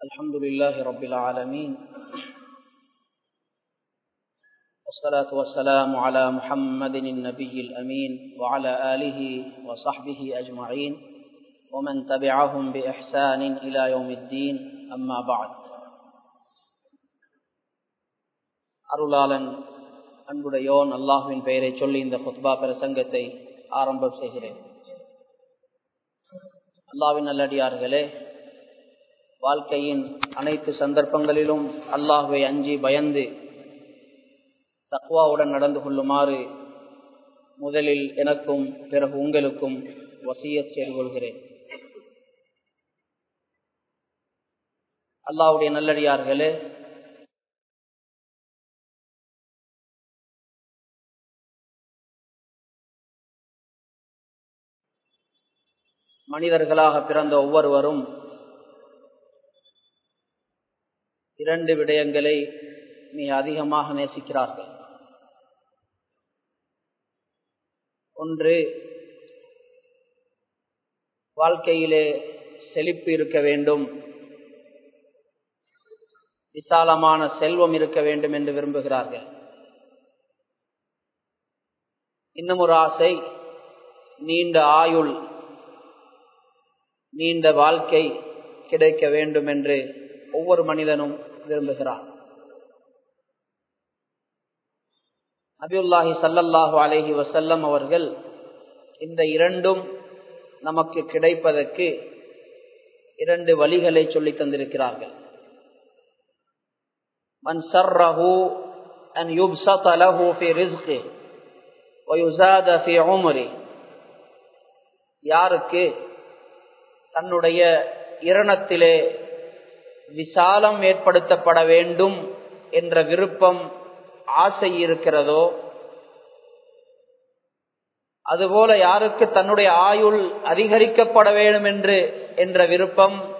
الحمد لله رب العالمين والصلاة والسلام على محمد النبي الأمين وعلى آله وصحبه أجمعين ومن تبعهم بإحسان إلى يوم الدين أما بعد அருளாளன் அன்புடையோன் அல்லாஹுவின் பெயரை சொல்லி இந்த குத்பா பிரசங்கத்தை ஆரம்பம் செய்கிறேன் அல்லாவின் நல்லடியார்களே வாழ்க்கையின் அனைத்து சந்தர்ப்பங்களிலும் அல்லாஹுவை அஞ்சி பயந்து தக்வாவுடன் நடந்து கொள்ளுமாறு முதலில் எனக்கும் பிறகு உங்களுக்கும் வசியத் செய்து கொள்கிறேன். அல்லாவுடைய நல்லடியார்களே மனிதர்களாக பிறந்த ஒவ்வொருவரும் இரண்டு விடயங்களை மிக அதிகமாக நேசிக்கிறார்கள். ஒன்று வாழ்க்கையிலே செழிப்பு இருக்க வேண்டும். விசாலமான செல்வம் இருக்க வேண்டும் என்று விரும்புகிறார்கள். இன்னும் ஒரு ஆசை நீண்ட ஆயுள் நீண்ட வாழ்க்கை கிடைக்க வேண்டும் என்று ஒவ்வொரு மனிதனும் விரும்புகிறார். நபியுல்லாஹி சல்லல்லாஹு அலஹி வசல்லம் அவர்கள் இந்த இரண்டும் நமக்கு கிடைப்பதற்கு இரண்டு வழிகளை சொல்லி தந்திருக்கிறார்கள். மன் சர்ரஹு அன் யுப்சத லஹு ஃபி ரிஸ்கி யாருக்கு தன்னுடைய இரணத்திலே விசாலம் ஏற்படுத்தப்பட வேண்டும் என்ற விருப்பம் ஆசை இருக்கிறதோ? அதுபோல யாருக்கு தன்னுடைய ஆயுள் அதிகரிக்கப்பட வேண்டும் என்று என்ற விருப்பம்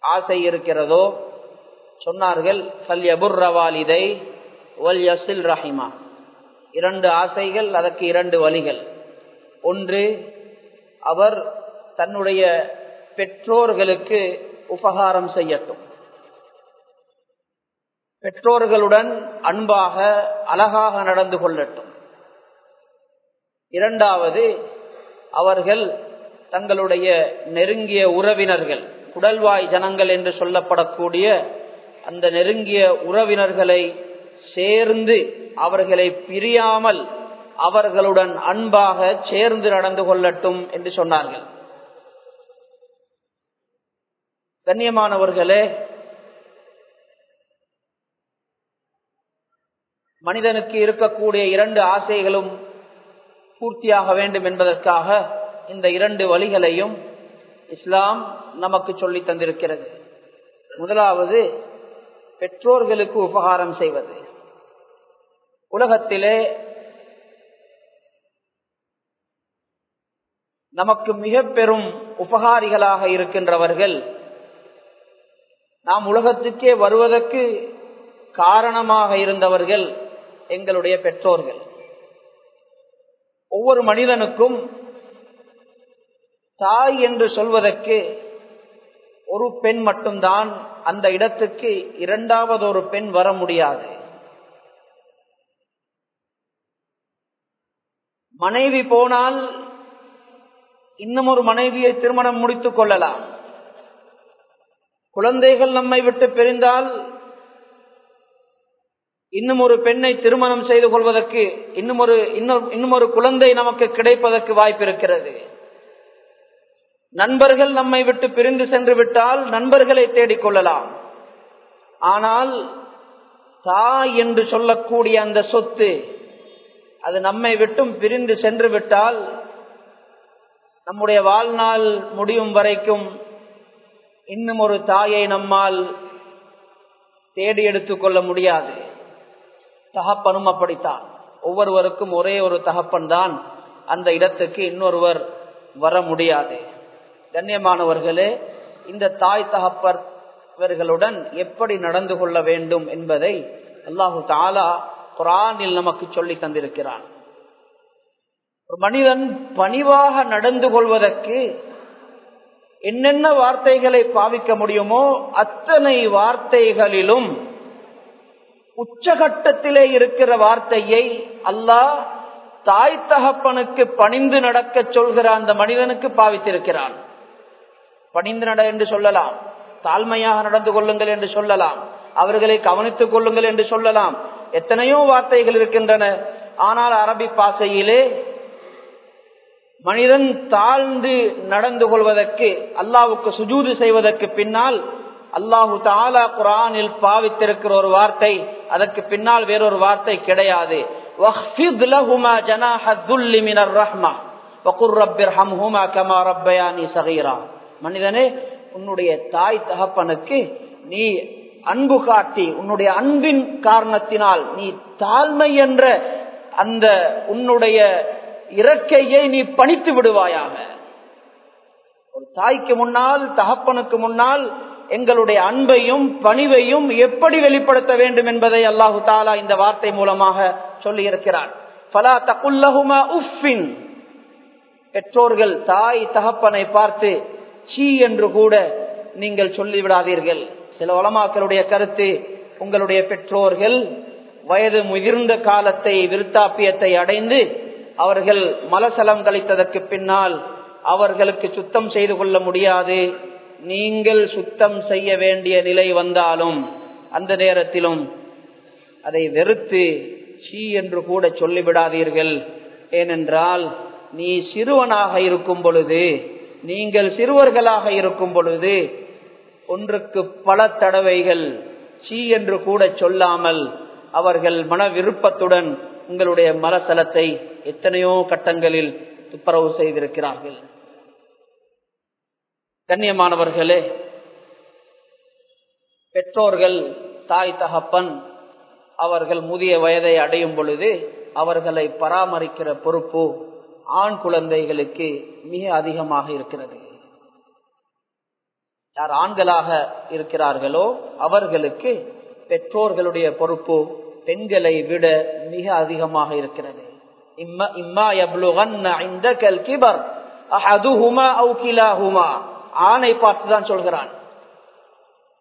ஆசை இருக்கிறதோ? சொன்னார்கள் ஃபல்யபுர்ரவாலிதை ஒல் யசில் ரஹிமா. இரண்டு ஆசைகள் அதற்கு இரண்டு வழிகள். ஒன்று அவர் தன்னுடைய பெற்றோர்களுக்கு உபகாரம் செய்யட்டும். பெற்றோர்களுடன் அன்பாக அழகாக நடந்து கொள்ளட்டும். இரண்டாவது அவர்கள் தங்களுடைய நெருங்கிய உறவினர்கள் குடல்வாய் ஜனங்கள் என்று சொல்லப்படக்கூடிய அந்த நெருங்கிய உறவினர்களை சேர்ந்து அவர்களை பிரியாமல் அவர்களுடன் அன்பாக சேர்ந்து நடந்து கொள்ளட்டும் என்று சொன்னார்கள். கண்ணியமானவர்களே மனிதனுக்கு இருக்கக்கூடிய இரண்டு ஆசைகளும் பூர்த்தியாக வேண்டும் என்பதற்காக இந்த இரண்டு வழிகளையும் இஸ்லாம் நமக்கு சொல்லி தந்திருக்கிறது. முதலாவது பெற்றோர்களுக்கு உபகாரம் செய்வது. உலகத்திலே நமக்கு மிக பெரும் உபகாரிகளாக இருக்கின்றவர்கள் நாம் உலகத்துக்கே வருவதற்கு காரணமாக இருந்தவர்கள் எங்களுடைய பெற்றோர்கள். ஒவ்வொரு மனிதனுக்கும் தாய் என்று சொல்வதற்கு ஒரு பெண் மட்டும்தான் அந்த இடத்துக்கு இரண்டாவது ஒரு பெண் வர முடியாது. மனைவி போனால் இன்னும் ஒரு மனைவியை திருமணம் முடித்துக் கொள்ளலாம். குழந்தைகள் நம்மை விட்டு பிரிந்தால் இன்னும் ஒரு பெண்ணை திருமணம் செய்து கொள்வதற்கு இன்னும் ஒரு இன்னும் ஒரு குழந்தை நமக்கு கிடைப்பதற்கு வாய்ப்பு இருக்கிறது நண்பர்கள் நம்மை விட்டு பிரிந்து சென்று விட்டால் நண்பர்களை தேடிக்கொள்ளலாம் ஆனால் தாய் என்று சொல்லக்கூடிய அந்த சொத்து அது நம்மை விட்டும் பிரிந்து சென்று விட்டால் நம்முடைய வாழ்நாள் முடியும் வரைக்கும் இன்னும் ஒரு தாயை நம்மால் தேடி எடுத்துக்கொள்ள முடியாது. தகப்பனும் அப்படித்தான். ஒவ்வொருவருக்கும் ஒரே ஒரு தகப்பன் தான் அந்த இடத்துக்கு இன்னொருவர் வர முடியாது. கண்ணியமானவர்களே இந்த தாய் தகப்பர்வர்களுடன் எப்படி நடந்து கொள்ள வேண்டும் என்பதை அல்லாஹு தாலா குரானில் நமக்கு சொல்லி தந்திருக்கிறான். ஒரு மனிதன் பணிவாக நடந்து கொள்வதற்கு என்னென்ன வார்த்தைகளை பாவிக்க முடியுமோ அத்தனை வார்த்தைகளிலும் உச்சகட்டத்திலே இருக்கிற வார்த்தையை அல்லாஹ் தாய் தகப்பனுக்கு பணிந்து நடக்க சொல்கிற அந்த மனிதனுக்கு பாவித்திருக்கிறான். பணிந்து நட என்று சொல்லலாம். தாழ்மையாக நடந்து கொள்ளுங்கள் என்று சொல்லலாம். அவர்களை கவனித்துக் கொள்ளுங்கள் என்று சொல்லலாம். எத்தனையோ வார்த்தைகள் இருக்கின்றன. ஆனால் அரபி பாசையிலே மனிதன் தாழ்ந்து நடந்து கொள்வதற்கு அல்லாவுக்கு சுஜூது செய்வதற்கு பின்னால் அல்லாஹு தாலா குரானில் பாவித்திருக்கிற ஒரு வார்த்தை அதற்கு பின்னால் வேறொரு வார்த்தை கிடையாது. மனிதனே உன்னுடைய தாய் தகப்பனுக்கு நீ அன்பு காட்டி உன்னுடைய அன்பின் காரணத்தினால் நீ தாழ்மை என்ற அந்த உன்னுடைய இறக்கையை நீ பணித்து விடுவாயாக. ஒரு தாய்க்கு முன்னால் தகப்பனுக்கு முன்னால் எங்களுடைய அன்பையும் பணிவையும் எப்படி வெளிப்படுத்த வேண்டும் என்பதை அல்லாஹு தாலா இந்த வார்த்தை மூலமாக சொல்லி இருக்கிறார் பலா தகுல்லகுமா உஃபின் பெற்றோர்கள் தாய் தகப்பனை பார்த்து சீ என்று கூட நீங்கள் சொல்லிவிடாதீர்கள். சில உலமாக்களுடைய கருத்து உங்களுடைய பெற்றோர்கள் வயது முதிர்ந்த காலத்தை விருத்தாப்பியத்தை அடைந்து அவர்கள் மலசலம் கழித்ததற்கு பின்னால் அவர்களுக்கு சுத்தம் செய்து கொள்ள முடியாது. நீங்கள் சுத்தம் செய்ய வேண்டிய நிலை வந்தாலும் அந்த நேரத்திலும் அதை வெறுத்து சீ என்று கூட சொல்லிவிடாதீர்கள். ஏனென்றால் நீ சிறுவனாக இருக்கும் பொழுது நீங்கள் சிறுவர்களாக இருக்கும் பொழுது ஒன்றுக்கு பல தடவைகள் சீ என்று கூட சொல்லாமல் அவர்கள் மன விருப்பத்துடன் உங்களுடைய மலசலத்தை எத்தனையோ கட்டங்களில் துப்புரவு செய்திருக்கிறார்கள். கண்ணியமானவர்களே பெற்றோர்கள் தாய் தகப்பன் அவர்கள் முதிய வயதை அடையும் பொழுது அவர்களை பராமரிக்கிற பொறுப்பு ஆண் குழந்தைகளுக்கு மிக அதிகமாக இருக்கிறது. யார் ஆண்களாக இருக்கிறார்களோ அவர்களுக்கு பெற்றோர்களுடைய பொறுப்பு பெண்களை விட மிக அதிகமாக இருக்கிறது. ஆணை பார்த்துதான் சொல்கிறான்.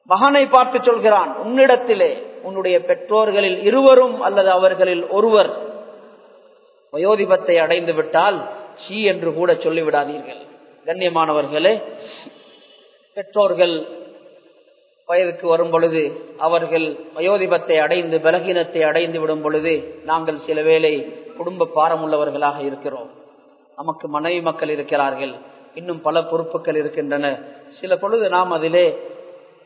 மகனை பார்த்து சொல்கிறான். உன்னிடத்திலே உன்னுடைய பெற்றோர்களில் இருவரும் அல்லது அவர்களில் ஒருவர் வயோதிபத்தை அடைந்து விட்டால் சி என்று கூட சொல்லிவிடாதீர்கள். கண்ணியமானவர்களே பெற்றோர்கள் வயதுக்கு வரும் பொழுது அவர்கள் வயோதிபத்தை அடைந்து பலகீனத்தை அடைந்து விடும் பொழுது நாங்கள் சில வேளை குடும்ப பாரமுள்ளவர்களாக இருக்கிறோம். நமக்கு மனைவி மக்கள் இருக்கிறார்கள். இன்னும் பல பொறுப்புகள் இருக்கின்றன. சில பொழுது நாம் அதிலே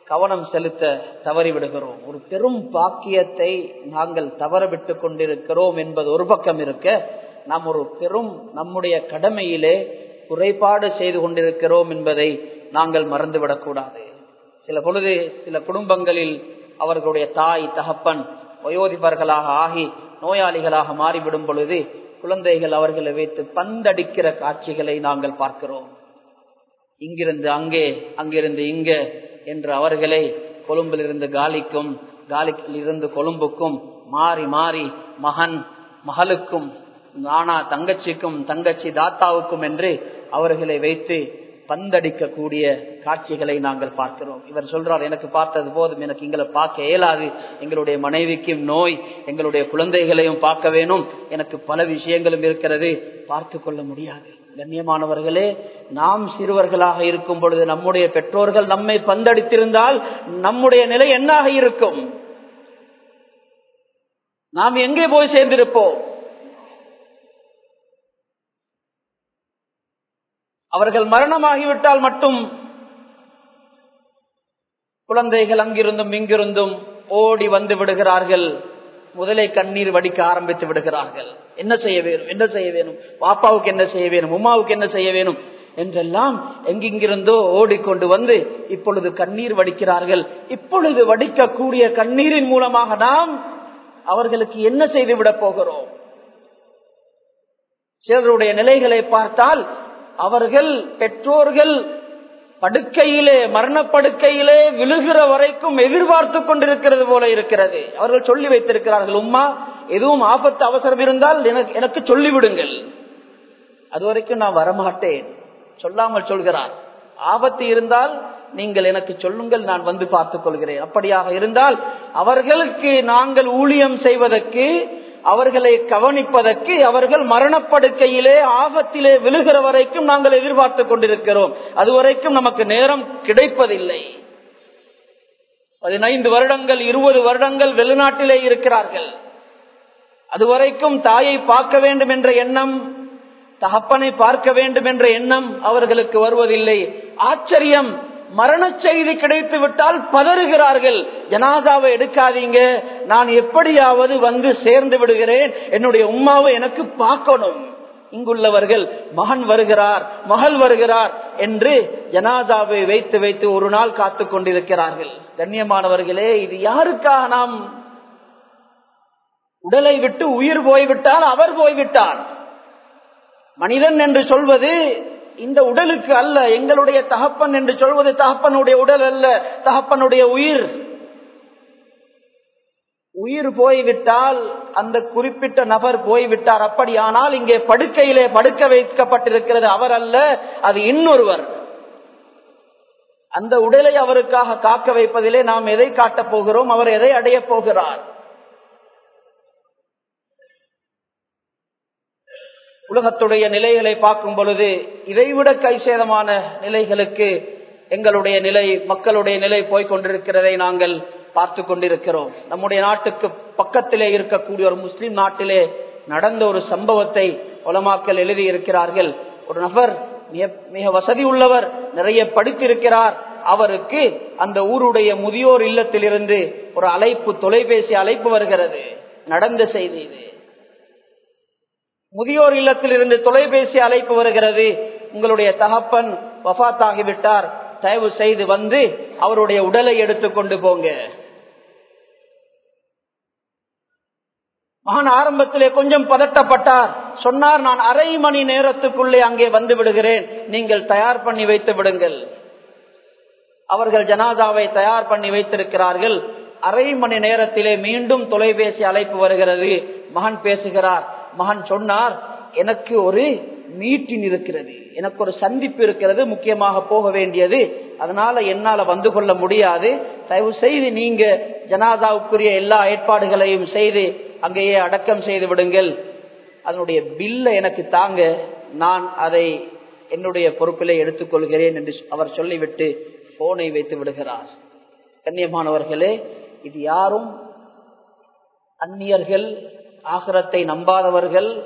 கவனம் செலுத்த தவறிவிடுகிறோம். ஒரு பெரும் பாக்கியத்தை நாங்கள் தவற விட்டு கொண்டிருக்கிறோம் என்பது ஒரு பக்கம் இருக்க நாம் ஒரு பெரும் நம்முடைய கடமையிலே குறைபாடு செய்து கொண்டிருக்கிறோம் என்பதை நாங்கள் மறந்துவிடக்கூடாது சில பொழுது சில குடும்பங்களில் அவர்களுடைய தாய் தகப்பன் வயோதிபர்களாக ஆகி நோயாளிகளாக மாறிவிடும் பொழுது குழந்தைகள் அவர்களை வைத்து பந்தடிக்கிற காட்சிகளை நாங்கள் பார்க்கிறோம். இங்கிருந்து அங்கே அங்கிருந்து இங்க என்று அவர்களை கொழும்பிலிருந்து காலிக்கும் காலிக்கில் இருந்து கொழும்புக்கும் மாறி மாறி மகன் மகளுக்கும் நானா தங்கச்சிக்கும் தங்கச்சி தாத்தாவுக்கும் என்று அவர்களை வைத்து பந்தடிக்கக்கூடிய காட்சிகளை நாங்கள் பார்க்கிறோம். இவர் சொல்றார் எனக்கு பார்த்தது போதும் எனக்கு எங்களை பார்க்க இயலாது. எங்களுடைய மனைவிக்கும் நோய் எங்களுடைய குழந்தைகளையும் பார்க்க வேணும். எனக்கு பல விஷயங்களும் இருக்கிறது. பார்த்து கொள்ள முடியாது. கண்ணியமானவர்களே நாம் சிறுவர்களாக இருக்கும் பொழுது நம்முடைய பெற்றோர்கள் நம்மை பந்தடித்திருந்தால் நம்முடைய நிலை என்னாக இருக்கும்? நாம் எங்கே போய் சேர்ந்திருப்போம்? அவர்கள் மரணமாகிவிட்டால் மட்டும் குழந்தைகள் அங்கிருந்தும் இங்கிருந்தும் ஓடி வந்து விடுகிறார்கள். முதலை கண்ணீர் வடிக்க ஆரம்பித்து விடுகிறார்கள். என்ன செய்ய வேணும்? என்ன செய்ய வேணும்? பாப்பாவுக்கு என்ன செய்ய வேணும்? உமாவுக்கு என்ன செய்ய வேணும்? என்றெல்லாம் எங்கிருந்தோ ஓடிக்கொண்டு வந்து இப்பொழுது கண்ணீர் வடிக்கிறார்கள். இப்பொழுது வடிக்கக்கூடிய கண்ணீரின் மூலமாக நாம் அவர்களுக்கு என்ன செய்து விட போகிறோம்? சிலருடைய நிலைகளை பார்த்தால் அவர்கள் பெற்றோர்கள் படுக்கையிலே மரணப்படுக்கையிலே விழுகிற வரைக்கும் எதிர்பார்த்து கொண்டிருக்கிறது போல இருக்கிறது. அவர்கள் சொல்லி வைத்திருக்கிறார்கள் உம்மா எதுவும் ஆபத்து அவசரம் இருந்தால் எனக்கு எனக்கு சொல்லிவிடுங்கள். அது வரைக்கும் நான் வரமாட்டேன். சொல்லாமல் சொல்கிறார். ஆபத்து இருந்தால் நீங்கள் எனக்கு சொல்லுங்கள் நான் வந்து பார்த்துக் கொள்கிறேன். அப்படியாக இருந்தால் அவர்களுக்கு நாங்கள் ஊழியம் செய்வதற்கு அவர்களை கவனிப்பதற்கு அவர்கள் மரணப்படுக்கையிலே ஆபத்திலே விழுகிற வரைக்கும் நாங்கள் எதிர்பார்த்து கொண்டிருக்கிறோம். அதுவரைக்கும் நமக்கு நேரம் கிடைப்பதில்லை. பதினைந்து வருடங்கள் இருபது வருடங்கள் வெளிநாட்டிலே இருக்கிறார்கள். அதுவரைக்கும் தாயை பார்க்க வேண்டும் என்ற எண்ணம் தகப்பனை பார்க்க வேண்டும் என்ற எண்ணம் அவர்களுக்கு வருவதில்லை. ஆச்சரியம் மரண செய்தி கிடைத்து விட்டால் பதறுகிறார்கள். ஜனாதாவை எடுக்காதீங்க. நான் எப்படியாவது வந்து சேர்ந்து விடுகிறேன். என்னுடைய உமாவை எனக்கு பார்க்கணும். இங்குள்ளவர்கள் மகன் வருகிறார் மகள் வருகிறார் என்று ஜனாதாவை வைத்து வைத்து ஒரு நாள் காத்து கொண்டிருக்கிறார்கள். கண்ணியமானவர்களே இது யாருக்காக நாம் உடலை விட்டு உயிர் போய்விட்டால் அவர் போய்விட்டார். மனிதன் என்று சொல்வது இந்த உடலுக்கு அல்ல எங்களுடைய தகப்பன் என்று சொல்வது தகப்பனுடைய உடல் அல்ல தகப்பனுடைய உயிர். உயிர் போய்விட்டால் அந்த குறிப்பிட்ட நபர் போய்விட்டார். அப்படியானால் இங்கே படுக்கையிலே படுக்க வைக்கப்பட்டிருக்கிறது அவர் அல்ல அது இன்னொருவர். அந்த உடலை அவருக்காக காக்க வைப்பதிலே நாம் எதை காட்டப் போகிறோம்? அவர் எதை அடையப் போகிறார்? உலகத்துடைய நிலைகளை பார்க்கும் பொழுது இதைவிட கைசேதமான நிலைகளுக்கு எங்களுடைய நிலை மக்களுடைய நிலை போய்கொண்டிருக்கிறதை நாங்கள் பார்த்து கொண்டிருக்கிறோம். நம்முடைய நாட்டுக்கு பக்கத்திலே இருக்கக்கூடிய ஒரு முஸ்லிம் நாட்டிலே நடந்த ஒரு சம்பவத்தை உலமாக்கல் எழுதியிருக்கிறார்கள். ஒரு நபர் மிக வசதி உள்ளவர் நிறைய படித்திருக்கிறார். அவருக்கு அந்த ஊருடைய முதியோர் இல்லத்திலிருந்து ஒரு அழைப்பு தொலைபேசி அழைப்பு வருகிறது. நடந்த செய்தி இது. முதியோர் இல்லத்தில் இருந்து தொலைபேசி அழைப்பு வருகிறது. உங்களுடைய தகப்பன் வபாத்தாகிவிட்டார் தயவு செய்து வந்து அவருடைய உடலை எடுத்துக்கொண்டு போங்க. மகன் ஆரம்பத்திலே கொஞ்சம் பதட்டப்பட்டார். சொன்னார் நான் அரை மணி நேரத்துக்குள்ளே அங்கே வந்து விடுகிறேன். நீங்கள் தயார் பண்ணி வைத்து விடுங்கள். அவர்கள் ஜனாதாவை தயார் பண்ணி வைத்திருக்கிறார்கள். அரை மணி நேரத்திலே மீண்டும் தொலைபேசி அழைப்பு வருகிறது. மகன் பேசுகிறார் மகன் சொன்னார் எனக்கு ஒரு மீட்டிங் இருக்கிறது. எனக்கு ஒரு சந்திப்பு இருக்கிறது. முக்கியமாக போக வேண்டியது. அதனால என்னால வந்து கொள்ள முடியாது. தயவு செய்து நீங்க ஜனாதாவுக்குரிய எல்லா ஏற்பாடுகளையும் செய்து அங்கேயே அடக்கம் செய்து விடுங்கள். அதனுடைய பில்லை எனக்கு தாங்க. நான் அதை என்னுடைய பொறுப்பிலே எடுத்துக்கொள்கிறேன் என்று அவர் சொல்லிவிட்டு போனை வைத்து விடுகிறார். கண்ணியமானவர்களே இது யாரும் அந்நியர்கள் ஆகரத்தை நம்பாதவர்கள்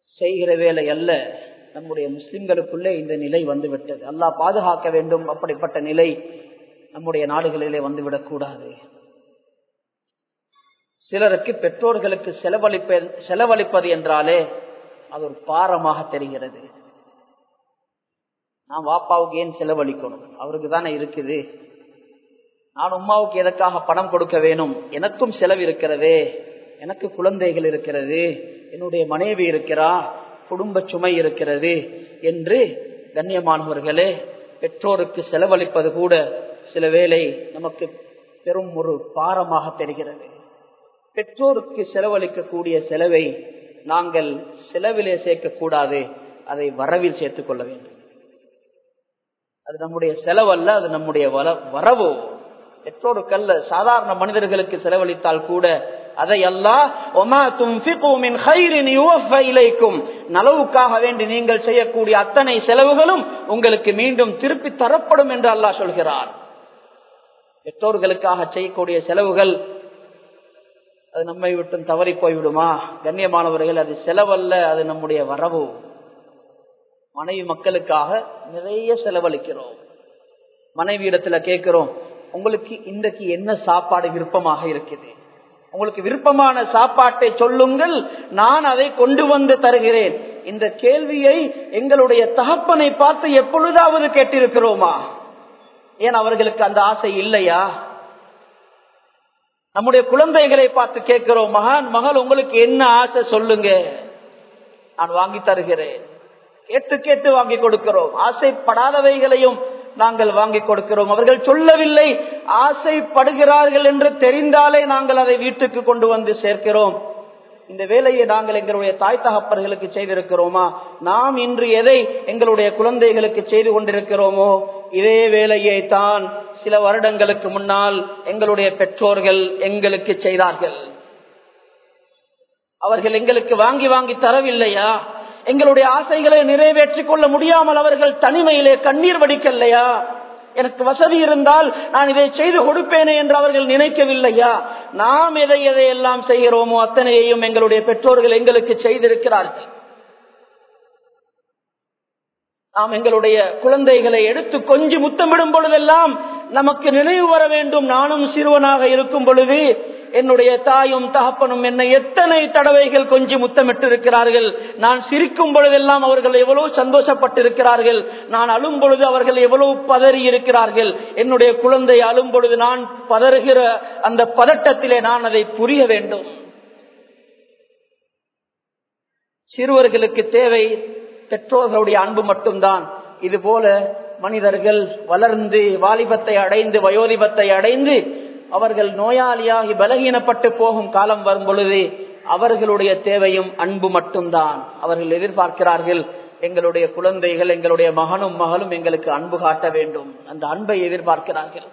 செய்கிற வேலை அல்ல. நம்முடைய முஸ்லிம்களுக்குள்ளே இந்த நிலை வந்துவிட்டது. அல்லாஹ் பாதுகாக்க வேண்டும் அப்படிப்பட்ட நிலை நம்முடைய நாடுகளிலே வந்துவிடக்கூடாது சிலருக்கு பெற்றோர்களுக்கு செலவழிப்ப செலவழிப்பது என்றாலே அது ஒரு பாரமாக தெரிகிறது. நான் வாப்பாவுக்கு ஏன் செலவழிக்கணும்? அவருக்கு தானே இருக்குது. நான் உமாவுக்கு எதற்காக பணம் கொடுக்க வேணும்? எனக்கும் செலவு இருக்கிறதே. எனக்கு குழந்தைகள் இருக்கிறது. என்னுடைய மனைவி இருக்கிறா. குடும்ப சுமை இருக்கிறது என்று கண்ணியமானவர்களே பெற்றோருக்கு செலவழிப்பது கூட சில வேளை நமக்கு பெரும் ஒரு பாரமாக தெரிகிறது. பெற்றோருக்கு செலவழிக்கக்கூடிய செலவை நாங்கள் செலவிலே சேர்க்கக்கூடாது. அதை வரவில் சேர்த்துக் கொள்ள வேண்டும். அது நம்முடைய செலவல்ல அது நம்முடைய வரவு. பெற்றோருக்கல்ல சாதாரண மனிதர்களுக்கு செலவழித்தால் கூட அதை இலைக்கும். நலவுக்காக வேண்டி நீங்கள் செய்யக்கூடிய அத்தனை செலவுகளும் உங்களுக்கு மீண்டும் திருப்பி தரப்படும் என்று அல்லாஹ் சொல்கிறார். பெற்றோர்களுக்காக செய்யக்கூடிய செலவுகள் அது நம்மை விட்டு தவறி போய்விடுமா? கண்ணியமானவர்கள் அது செலவல்ல அது நம்முடைய வரவு. மனைவி மக்களுக்காக நிறைய செலவழிக்கிறோம். மனைவி இடத்துல கேட்கிறோம் உங்களுக்கு இன்றைக்கு என்ன சாப்பாடு விருப்பமாக இருக்குது உங்களுக்கு விருப்பமான சாப்பாட்டை சொல்லுங்கள் நான் அதை கொண்டு வந்து தருகிறேன். இந்த கேள்வியை எங்களுடைய தகப்பனை பார்த்து எப்பொழுதாவது கேட்டிருக்கிறோமா? ஏன் அவர்களுக்கு அந்த ஆசை இல்லையா? நம்முடைய குழந்தைகளை பார்த்து கேட்கிறோம் மகான் மகள் உங்களுக்கு என்ன ஆசை சொல்லுங்க? நான் வாங்கி தருகிறேன். கேட்டு கேட்டு வாங்கி கொடுக்கிறோம். ஆசைப்படாதவைகளையும் நாங்கள் வாங்கி கொடுக்கிறோம். அவர்கள் சொல்லவில்லை ஆசைப்படுகிறார்கள் என்று தெரிந்தாலே நாங்கள் அதை வீட்டுக்கு கொண்டு வந்து சேர்க்கிறோம். இந்த வேலையை நாங்கள் எங்களுடைய தாய் தகப்பர்களுக்கு செய்திருக்கிறோமா? நாம் இன்று எதை எங்களுடைய குழந்தைகளுக்கு செய்து கொண்டிருக்கிறோமோ இதே வேலையை தான் சில வருடங்களுக்கு முன்னால் எங்களுடைய பெற்றோர்கள் எங்களுக்கு செய்தார்கள். அவர்கள் எங்களுக்கு வாங்கி வாங்கி தரவில்லையா? எங்களுடைய ஆசைகளை நிறைவேற்றிக் கொள்ள முடியாமல் அவர்கள் தனிமையிலே கண்ணீர் வடிக்கலையா எனக்கு வசதி இருந்தால் நான் இதை செய்து கொடுப்பேனே என்று அவர்கள் நினைக்கவில்லையா? நாம் எதை எதை எல்லாம் செய்கிறோமோ அத்தனையையும் எங்களுடைய பெற்றோர்கள் எங்களுக்கு செய்திருக்கிறார்கள். நாம் எங்களுடைய குழந்தைகளை எடுத்து கொஞ்சி முத்தமிடும் பொழுதெல்லாம் நமக்கு நினைவு வர வேண்டும். நானும் சிறுவனாக இருக்கும் பொழுது என்னுடைய தாயும் தகப்பனும் என்னை எத்தனை தடவைகள் கொஞ்சி முத்தமிட்டு இருக்கிறார்கள் நான் சிரிக்கும் பொழுதெல்லாம் அவர்கள் எவ்வளவு சந்தோஷப்பட்டிருக்கிறார்கள். நான் அழும் பொழுது அவர்கள் எவ்வளவு பதறி இருக்கிறார்கள் என்னுடைய குழந்தை அழும் பொழுது நான் பதறுகிற அந்த பதட்டத்திலே நான் அதை புரிய வேண்டும். சிறுவர்களுக்கு தேவை பெற்றோர்களுடைய அன்பு மட்டும்தான். இதுபோல மனிதர்கள் வளர்ந்து வாலிபத்தை அடைந்து வயோதிபத்தை அடைந்து அவர்கள் நோயாளியாகி பலகீனப்பட்டு போகும் காலம் வரும் பொழுது அவர்களுடைய தேவையும் அன்பு மட்டும்தான். அவர்கள் எதிர்பார்க்கிறார்கள் எங்களுடைய குழந்தைகள் எங்களுடைய மகனும் மகளும் எங்களுக்கு அன்பு காட்ட வேண்டும். அந்த அன்பை எதிர்பார்க்கிறார்கள்.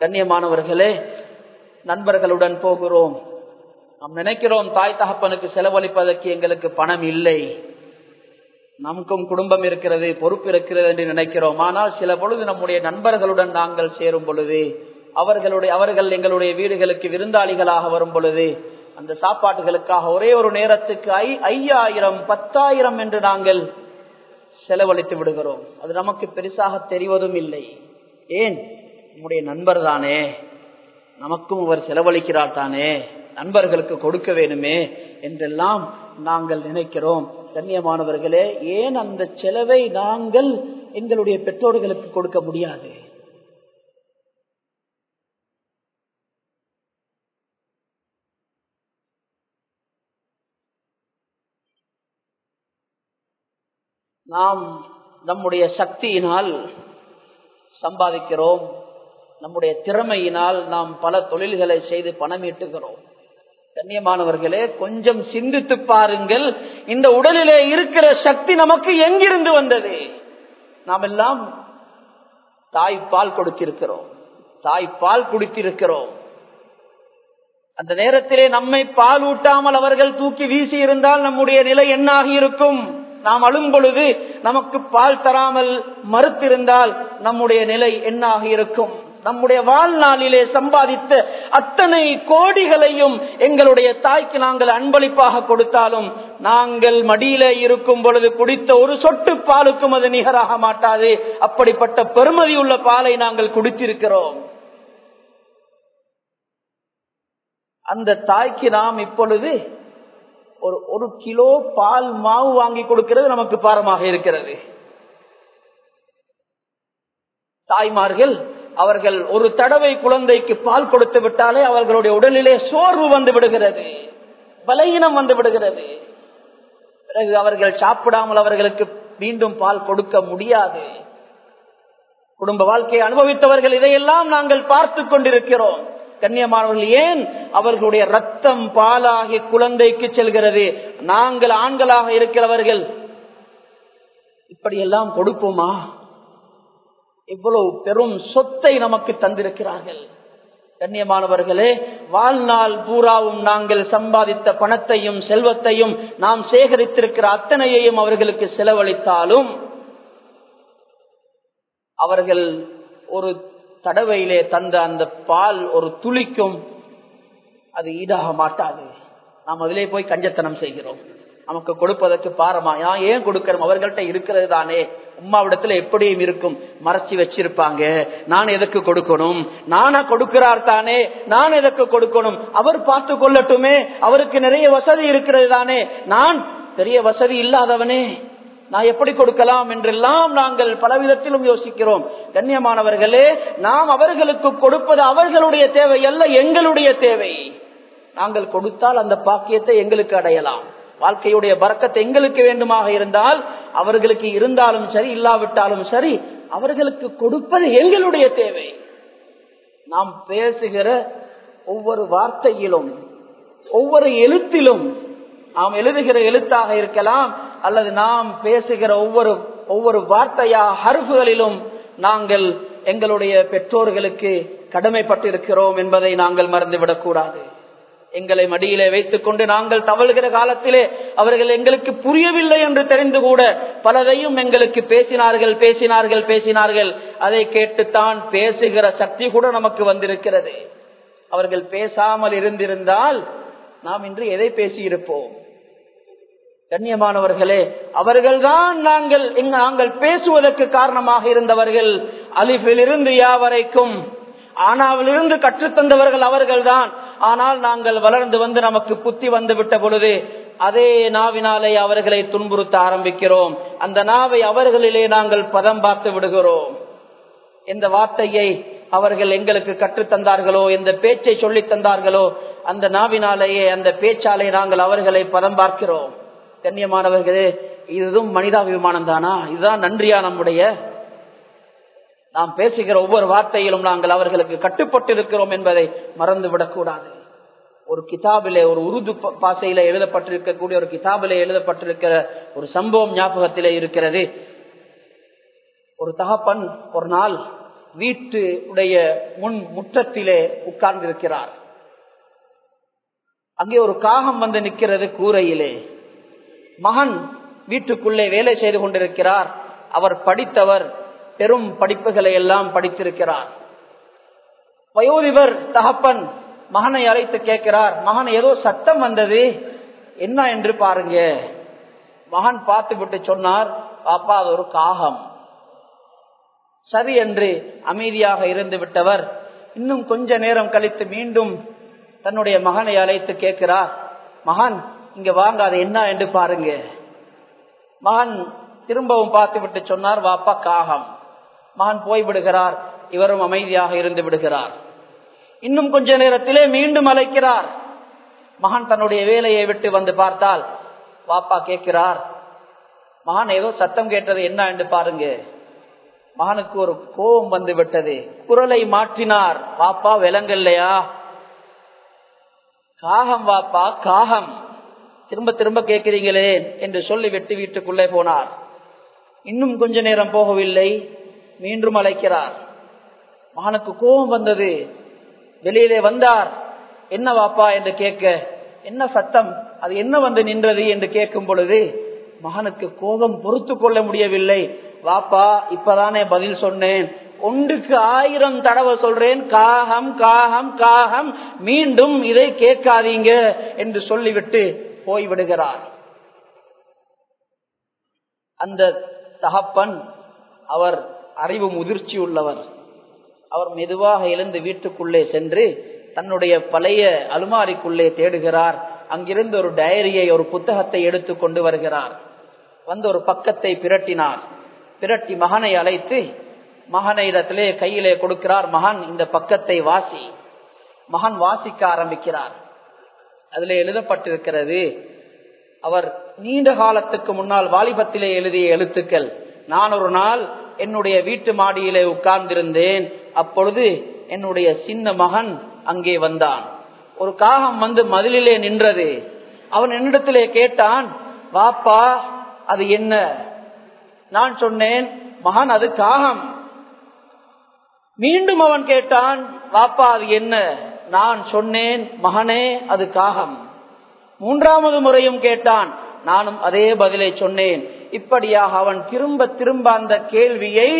கண்ணியமானவர்களே நண்பர்களுடன் போகிறோம். நாம் நினைக்கிறோம் தாய் தகப்பனுக்கு செலவழிப்பதற்கு எங்களுக்கு பணம் இல்லை. நமக்கும் குடும்பம் இருக்கிறது பொறுப்பு இருக்கிறது என்று நினைக்கிறோம். ஆனால் சில பொழுது நம்முடைய நண்பர்களுடன் நாங்கள் சேரும் பொழுது அவர்களுடைய அவர்கள் எங்களுடைய வீடுகளுக்கு விருந்தாளிகளாக வரும் பொழுது அந்த சாப்பாட்டுகளுக்காக ஒரே ஒரு நேரத்துக்கு ஐ ஐயாயிரம் பத்தாயிரம் என்று நாங்கள் செலவழித்து விடுகிறோம். அது நமக்கு பெருசாக தெரிவதும் இல்லை. ஏன்? நம்முடைய நண்பர் தானே. நமக்கும் அவர் செலவழிக்கிறார் தானே. நண்பர்களுக்கு கொடுக்க வேணுமே என்றெல்லாம் நாங்கள் நினைக்கிறோம். கண்ணியமானவர்களே ஏன் அந்த செலவை நாங்கள் எங்களுடைய பெற்றோர்களுக்கு கொடுக்க முடியாது? நாம் நம்முடைய சக்தியினால் சம்பாதிக்கிறோம். நம்முடைய திறமையினால் நாம் பல தொழில்களை செய்து பணம் ஈட்டுகிறோம். கண்ணியமானவர்களே கொஞ்சம் சிந்தித்து பாருங்கள். இந்த உடலிலே இருக்கிற சக்தி நமக்கு எங்கிருந்து வந்தது? நாம் எல்லாம் தாய்ப்பால் கொடுத்திருக்கிறோம். தாய்ப்பால் குடித்திருக்கிறோம். அந்த நேரத்திலே நம்மை பால் ஊட்டாமல் அவர்கள் தூக்கி வீசி இருந்தால் நம்முடைய நிலை என்னாகி இருக்கும் நாம் அழும் பொழுது நமக்கு பால் தராமல் மறுத்திருந்தால் நம்முடைய நிலை என்னாக இருக்கும்? நம்முடைய வாழ்நாளிலே சம்பாதித்த அத்தனை கோடிகளையும் எங்களுடைய தாய்க்கு நாங்கள் அன்பளிப்பாக கொடுத்தாலும் நாங்கள் மடியில இருக்கும் பொழுது குடித்த ஒரு சொட்டு பாலுக்கும் அது நிகராக மாட்டாது. அப்படிப்பட்ட பெருமதி உள்ள பாலை நாங்கள் குடித்திருக்கிறோம். அந்த தாய்க்கு நாம் இப்பொழுது ஒரு ஒரு கிலோ பால் மாவு வாங்கி கொடுக்கிறது நமக்கு பாரமாக இருக்கிறது. தாய்மார்கள் அவர்கள் ஒரு தடவை குழந்தைக்கு பால் கொடுத்து விட்டாலே அவர்களுடைய உடலிலே சோர்வு வந்து விடுகிறது. பலகீனம் வந்து விடுகிறது. பிறகு அவர்கள் சாப்பிடாமல் அவர்களுக்கு மீண்டும் பால் கொடுக்க முடியாது. குடும்ப வாழ்க்கையை அனுபவித்தவர்கள் இதையெல்லாம் நாங்கள் பார்த்து கொண்டிருக்கிறோம். கண்ணியமானவர்கள் ஏன் அவர்களுடைய ரத்தம் பாலாகி குழந்தைக்கு செல்கிறது? நாங்கள் ஆண்களாக இருக்கிறவர்கள் இப்படியெல்லாம் கொடுப்போமா? இவ்வளவு பெரும் சொத்தை நமக்கு தந்திருக்கிறார்கள். கண்ணியமானவர்களே வாழ்நாள் பூராவும் நாங்கள் சம்பாதித்த பணத்தையும் செல்வத்தையும் நாம் சேகரித்திருக்கிற அத்தனையையும் அவர்களுக்கு செலவழித்தாலும் அவர்கள் ஒரு தடவையிலே தந்த அந்த பால் ஒரு துளிக்கும் அது ஈடாக மாட்டாது. நாம் அதிலே போய் கஞ்சத்தனம் செய்கிறோம். நமக்கு கொடுப்பதற்கு பாரமா? நான் ஏன் கொடுக்கிறோம்? அவர்கள்ட்ட இருக்கிறது தானே. உமாவிடத்துல எப்படியும் இருக்கும். மறைச்சி வச்சிருப்பாங்க. நான் எதற்கு கொடுக்கணும்? நானா கொடுக்கிறார் தானே. நான் எதற்கு கொடுக்கணும்? அவர் பார்த்து கொள்ளட்டுமே. அவருக்கு நிறைய வசதி இருக்கிறது தானே. நான் பெரிய வசதி இல்லாதவனே. நான் எப்படி கொடுக்கலாம் என்றெல்லாம் நாங்கள் பலவிதத்திலும் யோசிக்கிறோம். கண்ணியமானவர்களே நாம் அவர்களுக்கு கொடுப்பது அவர்களுடைய தேவை அல்ல எங்களுடைய தேவை. நாங்கள் கொடுத்தால் அந்த பாக்கியத்தை எங்களுக்கு அடையலாம். வாழ்க்கையுடைய பறக்கத்தை எங்களுக்கு வேண்டுமாக இருந்தால் அவர்களுக்கு இருந்தாலும் சரி இல்லாவிட்டாலும் சரி அவர்களுக்கு கொடுப்பது எங்களுடைய தேவை. நாம் பேசுகிற ஒவ்வொரு வார்த்தையிலும் ஒவ்வொரு எழுத்திலும் நாம் எழுதுகிற எழுத்தாக இருக்கலாம் அல்லது நாம் பேசுகிற ஒவ்வொரு ஒவ்வொரு வார்த்தையா ஹருஃபுகளிலும் நாங்கள் எங்களுடைய பெற்றோர்களுக்கு கடமைப்பட்டிருக்கிறோம் என்பதை நாங்கள் மறந்துவிடக் கூடாது எங்களை மடியிலே வைத்துக் கொண்டு நாங்கள் தவழ்கிற காலத்திலே அவர்கள் எங்களுக்கு புரியவில்லை என்று தெரிந்து கூட பலதையும் எங்களுக்கு பேசினார்கள் பேசினார்கள் பேசினார்கள். அதை கேட்டுத்தான் பேசுகிற சக்தி கூட நமக்கு வந்திருக்கிறது. அவர்கள் பேசாமல் இருந்திருந்தால் நாம் இன்று எதை பேசியிருப்போம்? கண்ணியமானவர்களே அவர்கள்தான் நாங்கள் நாங்கள் பேசுவதற்கு காரணமாக இருந்தவர்கள். அலிஃபிலிருந்து யா வரைக்கும். ஆனாவிலிருந்து கற்றுத்தந்தவர்கள் அவர்கள்தான். ஆனால் நாங்கள் வளர்ந்து வந்து நமக்கு புத்தி வந்து விட்ட பொழுது அதே நாவினாலே அவர்களை துன்புறுத்த ஆரம்பிக்கிறோம். அந்த நாவை அவர்களிலே நாங்கள் பதம் பார்த்து விடுகிறோம். எந்த வார்த்தையை அவர்கள் எங்களுக்கு கற்றுத்தந்தார்களோ எந்த பேச்சை சொல்லித் தந்தார்களோ அந்த நாவினாலேயே அந்த பேச்சாலே நாங்கள் அவர்களை பதம் பார்க்கிறோம். கண்ணியமானவர்களே இதுவும் மனிதாபிமானம் தானா? இதுதான் நன்றியா நம்முடைய? நாம் பேசுகிற ஒவ்வொரு வார்த்தையிலும் நாங்கள் அவர்களுக்கு கட்டுப்பட்டு இருக்கிறோம் என்பதை மறந்துவிடக்கூடாது. ஒரு கிதாபிலே ஒரு உருது பாசையில எழுதப்பட்டிருக்கக்கூடிய ஒரு கிதாபிலே எழுதப்பட்டிருக்கிற ஒரு சம்பவம் ஞாபகத்திலே இருக்கிறது. ஒரு தகப்பன் ஒரு நாள் வீட்டு உடைய முன் முற்றத்திலே உட்கார்ந்திருக்கிறார். அங்கே ஒரு காகம் வந்து நிற்கிறது கூரையிலே. மகன் வீட்டுக்குள்ளே வேலை செய்து கொண்டிருக்கிறார். அவர் படித்தவர் பெரும் படிப்புகளை எல்லாம் படித்திருக்கிறார். வயோதிபர் தகப்பன் மகனை அழைத்து கேட்கிறார் மகன் ஏதோ சத்தம் வந்தது? என்ன என்று பாருங்க. மகன் பார்த்து விட்டு சொன்னார் பாப்பா அது ஒரு காகம். சரி என்று அமைதியாக இருந்து விட்டவர். இன்னும் கொஞ்ச நேரம் கழித்து மீண்டும் தன்னுடைய மகனை அழைத்து கேட்கிறார் மகன் இங்க வாங்க அது என்ன என்று பாருங்க. மகன் திரும்பவும் பார்த்து விட்டு சொன்னார் வாப்பா காகம். மகன் போய்விடுகிறார் இவரும் அமைதியாக இருந்து விடுகிறார். இன்னும் கொஞ்ச நேரத்திலே மீண்டும் அழைக்கிறார். மகன் தன்னுடைய வேலையை விட்டு வந்து பார்த்தால் வாப்பா கேட்கிறார். மகன் ஏதோ சத்தம் கேட்டது என்ன என்று பாருங்க. மகனுக்கு ஒரு கோபம் வந்து விட்டது. குரலை மாற்றினார் வாப்பா விலங்கல்லையா? காகம் வாப்பா காகம். திரும்ப திரும்ப கேட்கிறீங்களே என்று சொல்லி சொல்லிவிட்டு வீட்டுக்குள்ளே போனார். இன்னும் கொஞ்ச நேரம் போகவில்லை. மீண்டும் அழைக்கிறார். மகனுக்கு கோபம் வந்தது. வெளியிலே வந்தார். என்ன வாப்பா? என்று கேட்க என்ன சத்தம்? அது என்ன வந்து நின்றது? என்று கேட்கும் பொழுது மகனுக்கு கோபம் பொறுத்து கொள்ள முடியவில்லை. வாப்பா இப்பதானே பதில் சொன்னேன். ஒன்றுக்கு ஆயிரம் தடவை சொல்றேன். காகம் காகம் காகம். மீண்டும் இதை கேட்காதீங்க என்று சொல்லிவிட்டு போய்விடுகிறார். அந்த தகப்பன் அவர் அறிவு முதிர்ச்சி உள்ளவர். அவர் மெதுவாக எழுந்து வீட்டுக்குள்ளே சென்று தன்னுடைய பழைய அலுமாரிக்குள்ளே தேடுகிறார். அங்கிருந்து ஒரு டைரியை ஒரு புத்தகத்தை எடுத்து கொண்டு வருகிறார். வந்து ஒரு பக்கத்தை பிரட்டினார். பிரட்டி மகனை அழைத்து மகனை இடத்திலே கையிலே கொடுக்கிறார். மகன் இந்த பக்கத்தை வாசி. மகன் வாசிக்க ஆரம்பிக்கிறார். அதில் எழுதப்பட்டிருக்கிறது. அவர் நீண்ட காலத்துக்கு முன்னால் வாலிபத்திலே எழுதிய எழுத்துக்கள் நான் ஒரு நாள் என்னுடைய வீட்டு மாடியிலே உட்கார்ந்திருந்தேன். அப்பொழுது என்னுடைய சின்ன மகன் அங்கே வந்தான். ஒரு காகம் வந்து மதிலிலே நின்றது. அவன் என்னிடத்திலே கேட்டான் வாப்பா அது என்ன? நான் சொன்னேன் மகன் அது காகம். மீண்டும் அவன் கேட்டான் வாப்பா அது என்ன? நான் சொன்னேன் மகனே அது காகம். மூன்றாவது முறையும் கேட்டான் நானும் அதே பதிலை சொன்னேன். இப்படியாக அவன் திரும்ப திரும்ப அந்த கேள்வியை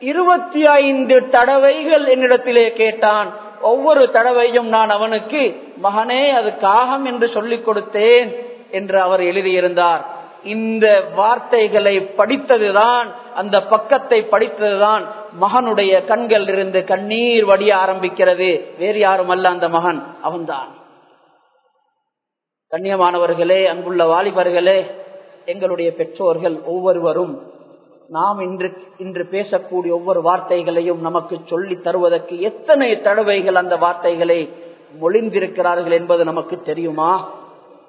இருபத்தி ஐந்து தடவைகள் என்னிடத்திலே கேட்டான். ஒவ்வொரு தடவையும் நான் அவனுக்கு மகனே அது காகம் என்று சொல்லிக் கொடுத்தேன் என்று அவர் எழுதியிருந்தார். இந்த வார்த்தைகளை படித்ததுதான் அந்த பக்கத்தை படித்ததுதான் மகனுடைய கண்கள் இருந்து கண்ணீர் வடிய ஆரம்பிக்கிறது. வேறு யாரும் அல்ல அந்த மகன். அவன்தான். கண்ணியமானவர்களே அன்புள்ள வாலிபர்களே எங்களுடைய பெற்றோர்கள் ஒவ்வொருவரும் நாம் இன்று இன்று பேசக்கூடிய ஒவ்வொரு வார்த்தைகளையும் நமக்கு சொல்லி தருவதற்கு எத்தனை தடவைகள் அந்த வார்த்தைகளை மொழிந்திருக்கிறார்கள் என்பது நமக்கு தெரியுமா?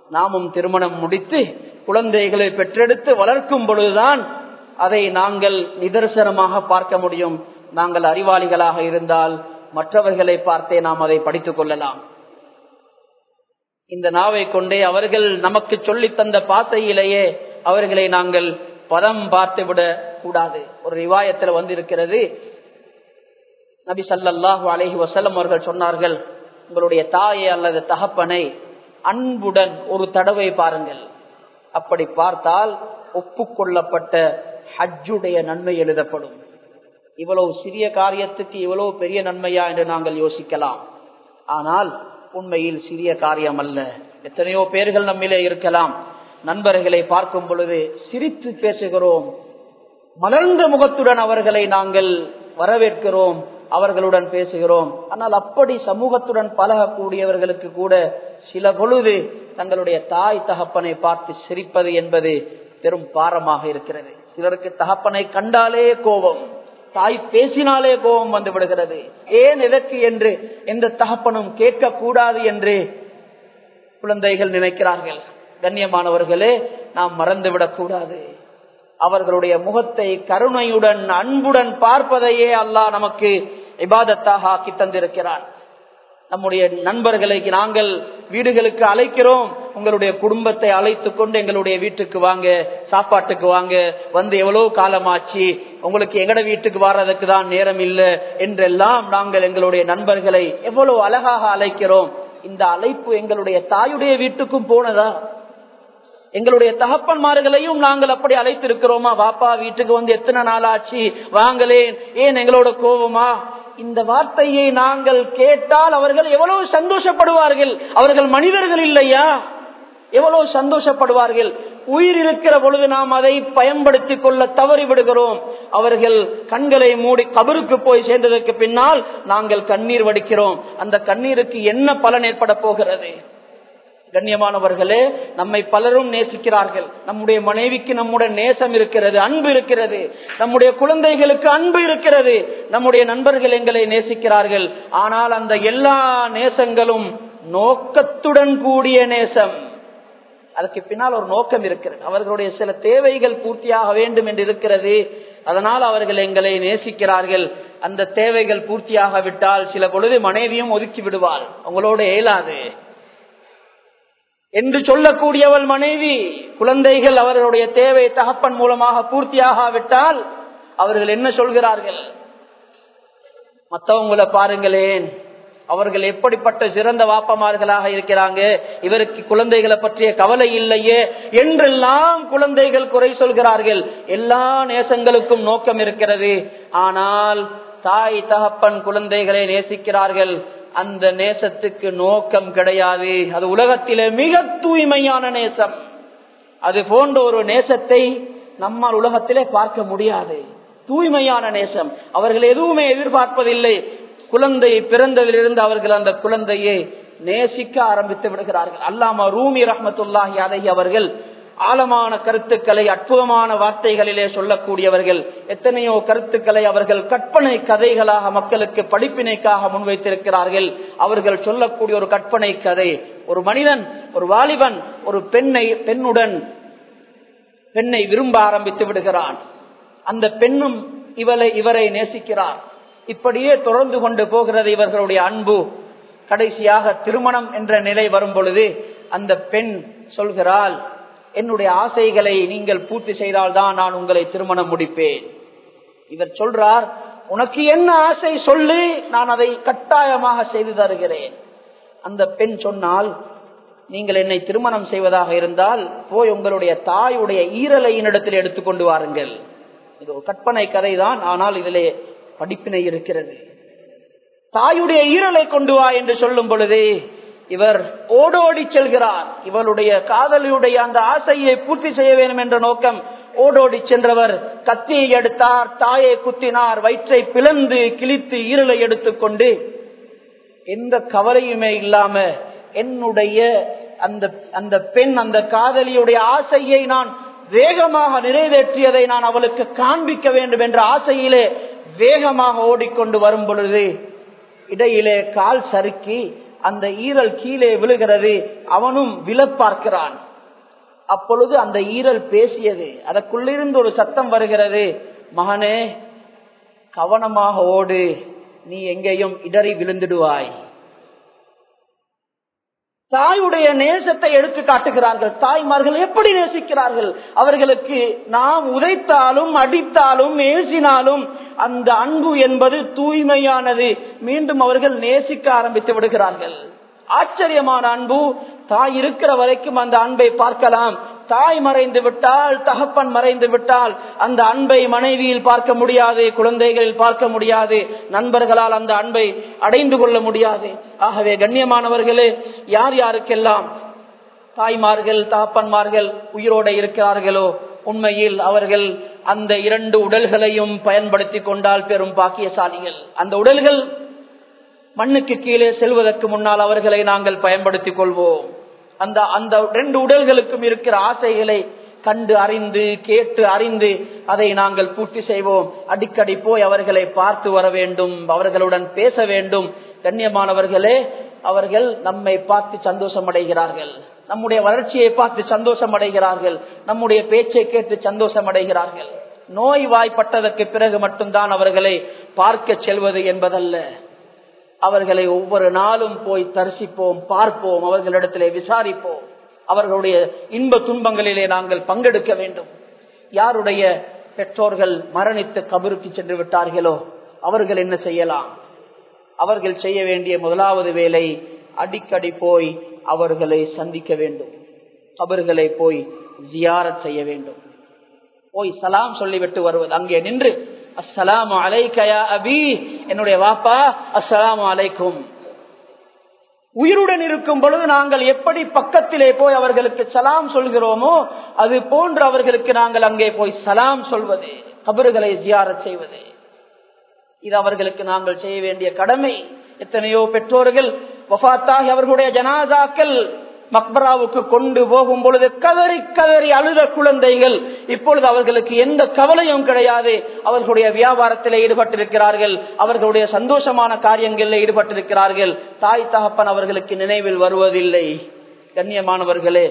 நாமும் திருமணம் முடித்து குழந்தைகளை பெற்றெடுத்து வளர்க்கும் பொழுதுதான் அதை நாங்கள் நிதர்சனமாக பார்க்க முடியும். நாங்கள் அறிவாளிகளாக இருந்தால் மற்றவர்களை பார்த்தே நாம் அதை படித்துக் கொள்ளலாம். இந்த நாவை கொண்டே அவர்கள் நமக்கு சொல்லி தந்த பாசையிலேயே அவர்களை நாங்கள் பதம் பார்த்து விட கூடாது. ஒரு ரிவாயத்தில் வந்திருக்கிறது. நபி சல்லாஹூ அலஹி வசல்லம் அவர்கள் சொன்னார்கள் உங்களுடைய தாயை அல்லது தகப்பனை அன்புடன் ஒரு தடவை பாருங்கள். அப்படி பார்த்தால் ஒப்புக்கொள்ளப்பட்ட ஹஜ்ஜுடைய நன்மை எழுதப்படும். இவ்வளவு சிறிய காரியத்துக்கு இவ்வளவு பெரிய நன்மையா என்று நாங்கள் யோசிக்கலாம். ஆனால் உண்மையில் சிறிய காரியம் அல்ல எத்தனையோ பேர்கள் நம்மிலே இருக்கலாம். நண்பர்களை பார்க்கும் பொழுது சிரித்து பேசுகிறோம். மலர்ந்த முகத்துடன் அவர்களை நாங்கள் வரவேற்கிறோம். அவர்களுடன் பேசுகிறோம். ஆனால் அப்படி சமூகத்துடன் பழகக்கூடியவர்களுக்கு கூட சில பொழுது தங்களுடைய தாய் தகப்பனை பார்த்து சிரிப்பது என்பது பெரும் பாரமாக இருக்கிறது. சிலருக்கு தகப்பனை கண்டாலே கோபம் தாய் பேசினாலே கோபம் வந்து விடுகிறது. ஏன் எதற்கு என்று எந்த தகப்பனும் கேட்கக்கூடாது என்று குழந்தைகள் நினைக்கிறார்கள். கண்ணியமானவர்களே நாம் மறந்துவிடக் கூடாது அவர்களுடைய முகத்தை கருணையுடன் அன்புடன் பார்ப்பதையே அல்லாஹ் நமக்கு இபாதத்தாக ஆக்கி தந்திருக்கிறான். நம்முடைய நண்பர்களை நாங்கள் வீடுகளுக்கு அழைக்கிறோம். உங்களுடைய குடும்பத்தை அழைத்து கொண்டு எங்களுடைய வீட்டுக்கு வாங்க சாப்பாட்டுக்கு வாங்க. வந்து எவ்வளவு காலமாச்சு? உங்களுக்கு எங்கட வீட்டுக்கு வர்றதுக்கு தான் நேரம் இல்லை என்றெல்லாம் நாங்கள் எங்களுடைய நண்பர்களை எவ்வளவு அழகாக அழைக்கிறோம். இந்த அழைப்பு எங்களுடைய தாயுடைய வீட்டுக்கும் போனதா? எங்களுடைய தகப்பன்மார்களையும் நாங்கள் அப்படி அழைத்திருக்கிறோமா? வாப்பா வீட்டுக்கு வந்து எத்தனை நாள் ஆச்சு வாங்களேன். ஏன் எங்களோட கோபமா இந்த வார்த்தையை நாங்கள் கேட்டால் அவர்கள் எவ்வளவு சந்தோஷப்படுவார்கள்? அவர்கள் மனிதர்கள் இல்லையா? எவ்வளவு சந்தோஷப்படுவார்கள்? உயிர் இருக்கிற பொழுது நாம் அதை பயன்படுத்திக் கொள்ள தவறி விடுகிறோம். அவர்கள் கண்களை மூடி கபருக்கு போய் சேர்ந்ததற்கு பின்னால் நாங்கள் கண்ணீர் வடிக்கிறோம். அந்த கண்ணீருக்கு என்ன பலன் ஏற்பட போகிறது? கண்ணியமானவர்களே நம்மை பலரும் நேசிக்கிறார்கள். நம்முடைய மனைவிக்கு நம்முடைய நேசம் இருக்கிறது அன்பு இருக்கிறது. நம்முடைய குழந்தைகளுக்கு அன்பு இருக்கிறது. நம்முடைய நண்பர்கள் எங்களை நேசிக்கிறார்கள். ஆனால் அந்த எல்லா நேசங்களும் நோக்கத்துடன் கூடிய நேசம். அதுக்கு பின்னால் ஒரு நோக்கம் இருக்கிறது. அவர்களுடைய சில தேவைகள் பூர்த்தியாக வேண்டும் என்று இருக்கிறது. அதனால் அவர்கள் எங்களை நேசிக்கிறார்கள். அந்த தேவைகள் பூர்த்தியாக விட்டால் சில பொழுது மனைவியும் ஒதுக்கி விடுவாள். உங்களோட இயலாது என்று சொல்லக்கூடியவள் மனைவி குழந்தைகள் அவர்களுடைய தேவை தகப்பன் மூலமாக பூர்த்தியாகாவிட்டால் அவர்கள் என்ன சொல்கிறார்கள்? மற்றவங்களை பாருங்களேன் அவர்கள் எப்படிப்பட்ட சிறந்த வாப்பமார்களாக இருக்கிறாங்க இவருக்கு குழந்தைகளை பற்றிய கவலை இல்லையே என்றெல்லாம் குழந்தைகள் குறை சொல்கிறார்கள். எல்லா நேசங்களுக்கும் நோக்கம் இருக்கிறது. ஆனால் தாய் தகப்பன் குழந்தைகளை நேசிக்கிறார்கள். அந்த நேசத்துக்கு நோக்கம் கிடையாது. அது உலகத்திலே மிக தூய்மையான நேசம். அது போன்ற ஒரு நேசத்தை நம்மால் உலகத்திலே பார்க்க முடியாது. தூய்மையான நேசம். அவர்கள் எதுவுமே எதிர்பார்ப்பதில்லை. குழந்தை பிறந்ததிலிருந்து அவர்கள் அந்த குழந்தையை நேசிக்க ஆரம்பித்து விடுகிறார்கள். அல்லாமா ரூமி ரஹமத்துல்லாஹி அலஹி அவர்கள் ஆழமான கருத்துக்களை அற்புதமான வார்த்தைகளிலே சொல்லக்கூடியவர்கள் எத்தனையோ கருத்துக்களை அவர்கள் கற்பனை கதைகளாக மக்களுக்கு படிப்பினைக்காக முன்வைத்திருக்கிறார்கள். அவர்கள் சொல்லக்கூடிய ஒரு கற்பனை கதை ஒரு மனிதன் ஒரு வாலிபன் ஒரு பெண்ணை பெண்ணுடன் பெண்ணை விரும்ப ஆரம்பித்து விடுகிறான். அந்த பெண்ணும் இவளை இவரை நேசிக்கிறார். இப்படியே தொடர்ந்து கொண்டு போகிறது இவர்களுடைய அன்பு. கடைசியாக திருமணம் என்ற நிலை வரும் பொழுது அந்த பெண் சொல்கிறாள் என்னுடைய ஆசைகளை நீங்கள் பூர்த்தி செய்தால்தான் நான் உங்களை திருமணம் முடிப்பேன். இவர் சொல்றார் உனக்கு என்ன ஆசை சொல்லு நான் அதை கட்டாயமாக செய்து தருகிறேன். அந்த பெண் சொன்னால் நீங்கள் என்னை திருமணம் செய்வதாக இருந்தால் போய் உங்களுடைய தாயுடைய ஈரலை என்னிடத்தில் எடுத்துக்கொண்டு வாருங்கள். இது ஒரு கற்பனை கதை தான் ஆனால் இதிலே படிப்பினை இருக்கிறது. தாயுடைய ஈரலை கொண்டு வா என்று சொல்லும் பொழுது இவர் ஓடோடி செல்கிறார். இவருடைய காதலியுடைய அந்த ஆசையை பூர்த்தி செய்ய வேண்டும் என்ற நோக்கம். ஓடோடி சென்றவர் கத்தியை எடுத்தார் தாயை குத்தினார் வயிற்றை பிளந்து கிழித்து ஈரலை எடுத்துக்கொண்டு எந்த கவலையுமே இல்லாம என்னுடைய அந்த அந்த பெண் அந்த காதலியுடைய ஆசையை நான் வேகமாக நிறைவேற்றியதை நான் அவளுக்கு காண்பிக்க வேண்டும் என்ற ஆசையிலே வேகமாக ஓடிக்கொண்டு வரும் பொழுது இடையிலே கால் சறுக்கி அந்த ஈரல் கீழே விழுகிறது. அவனும் விழ பார்க்கிறான் அப்பொழுது அந்த ஈரல் பேசியது. அதற்குள்ளிருந்து ஒரு சத்தம் வருகிறது. மகனே கவனமாக ஓடு. நீ எங்கேயும் இடறி விழுந்துடுவாய். தாயுடைய நேசத்தை எடுத்து காட்டுகிறார்கள். தாய்மார்கள் எப்படி நேசிக்கிறார்கள்? அவர்களுக்கு நாம் உதைத்தாலும் அடித்தாலும் ஏசினாலும் அந்த அன்பு என்பது தூய்மையானது. மீண்டும் அவர்கள் நேசிக்க ஆரம்பித்து விடுகிறார்கள். ஆச்சரியமான அன்பு. தாய் இருக்கிற வரைக்கும் அந்த அன்பை பார்க்கலாம். தாய் மறைந்து விட்டால் தகப்பன் மறைந்து விட்டால் அந்த அன்பை மனைவியில் பார்க்க முடியாது குழந்தைகளில் பார்க்க முடியாது நண்பர்களால் அந்த அன்பை அடைந்து கொள்ள முடியாது. ஆகவே கண்ணியமானவர்களே யார் யாருக்கெல்லாம் தாய்மார்கள் தகப்பன்மார்கள் உயிரோட இருக்கிறார்களோ உண்மையில் அவர்கள் அந்த இரண்டு உடல்களையும் பயன்படுத்தி கொண்டால் பெரும் பாக்கியசாலிகள். அந்த உடல்கள் மண்ணுக்கு கீழே செல்வதற்கு முன்னால் அவர்களை நாங்கள் பயன்படுத்திக் கொள்வோம். அந்த அந்த ரெண்டு உடல்களுக்கும் இருக்கிற ஆசைகளை கண்டு அறிந்து கேட்டு அறிந்து அதை நாங்கள் பூர்த்தி செய்வோம். அடிக்கடி போய் அவர்களை பார்த்து வர வேண்டும் அவர்களுடன் பேச வேண்டும். கண்ணியமானவர்களே அவர்கள் நம்மை பார்த்து சந்தோஷம் அடைகிறார்கள் நம்முடைய வளர்ச்சியை பார்த்து சந்தோஷம் அடைகிறார்கள் நம்முடைய பேச்சை கேட்டு சந்தோஷம் அடைகிறார்கள் நோய் வாய்ப்பட்டதற்கு பிறகு மட்டும்தான் அவர்களை பார்க்க செல்வது என்பதல்ல. அவர்களை ஒவ்வொரு நாளும் போய் தரிசிப்போம் பார்ப்போம் அவர்களிடத்திலே விசாரிப்போம். அவர்களுடைய இன்ப துன்பங்களிலே நாங்கள் பங்கெடுக்க வேண்டும். யாருடைய பெற்றோர்கள் மரணித்து கபருக்கு சென்று விட்டார்களோ அவர்கள் என்ன செய்யலாம்? அவர்கள் செய்ய வேண்டிய முதலாவது வேலை அடிக்கடி போய் அவர்களை சந்திக்க வேண்டும். கபர்களை போய் ஜியாரத் செய்ய வேண்டும். போய் சலாம் சொல்லிவிட்டு வருவது. அங்கே நின்று அஸ்லாம் அலைக்கயா அபி என்னுடைய வாப்பா அஸ்லாம் அலைக்கும் உயிருடன் இருக்கும் பொழுது நாங்கள் எப்படி பக்கத்திலே போய் அவர்களுக்கு சலாம் சொல்கிறோமோ அது போன்று அவர்களுக்கு நாங்கள் அங்கே போய் சலாம் சொல்வது கபறுகளை ஜியாரச் செய்வது. இது அவர்களுக்கு நாங்கள் செய்ய வேண்டிய கடமை. எத்தனையோ பெற்றோர்கள் வஃத்தாகி அவர்களுடைய ஜனாதாக்கள் மக்பராவுக்கு கொண்டு போகும் பொழுது கதறி கதறி அழுத குழந்தைகள் இப்பொழுது அவர்களுக்கு எந்த கவலையும் கிடையாது. அவர்களுடைய வியாபாரத்தில் ஈடுபட்டிருக்கிறார்கள். அவர்களுடைய சந்தோஷமான காரியங்களில் ஈடுபட்டிருக்கிறார்கள். தாய் தகப்பன் அவர்களுக்கு நினைவில் வருவதில்லை. கண்ணியமானவர்களே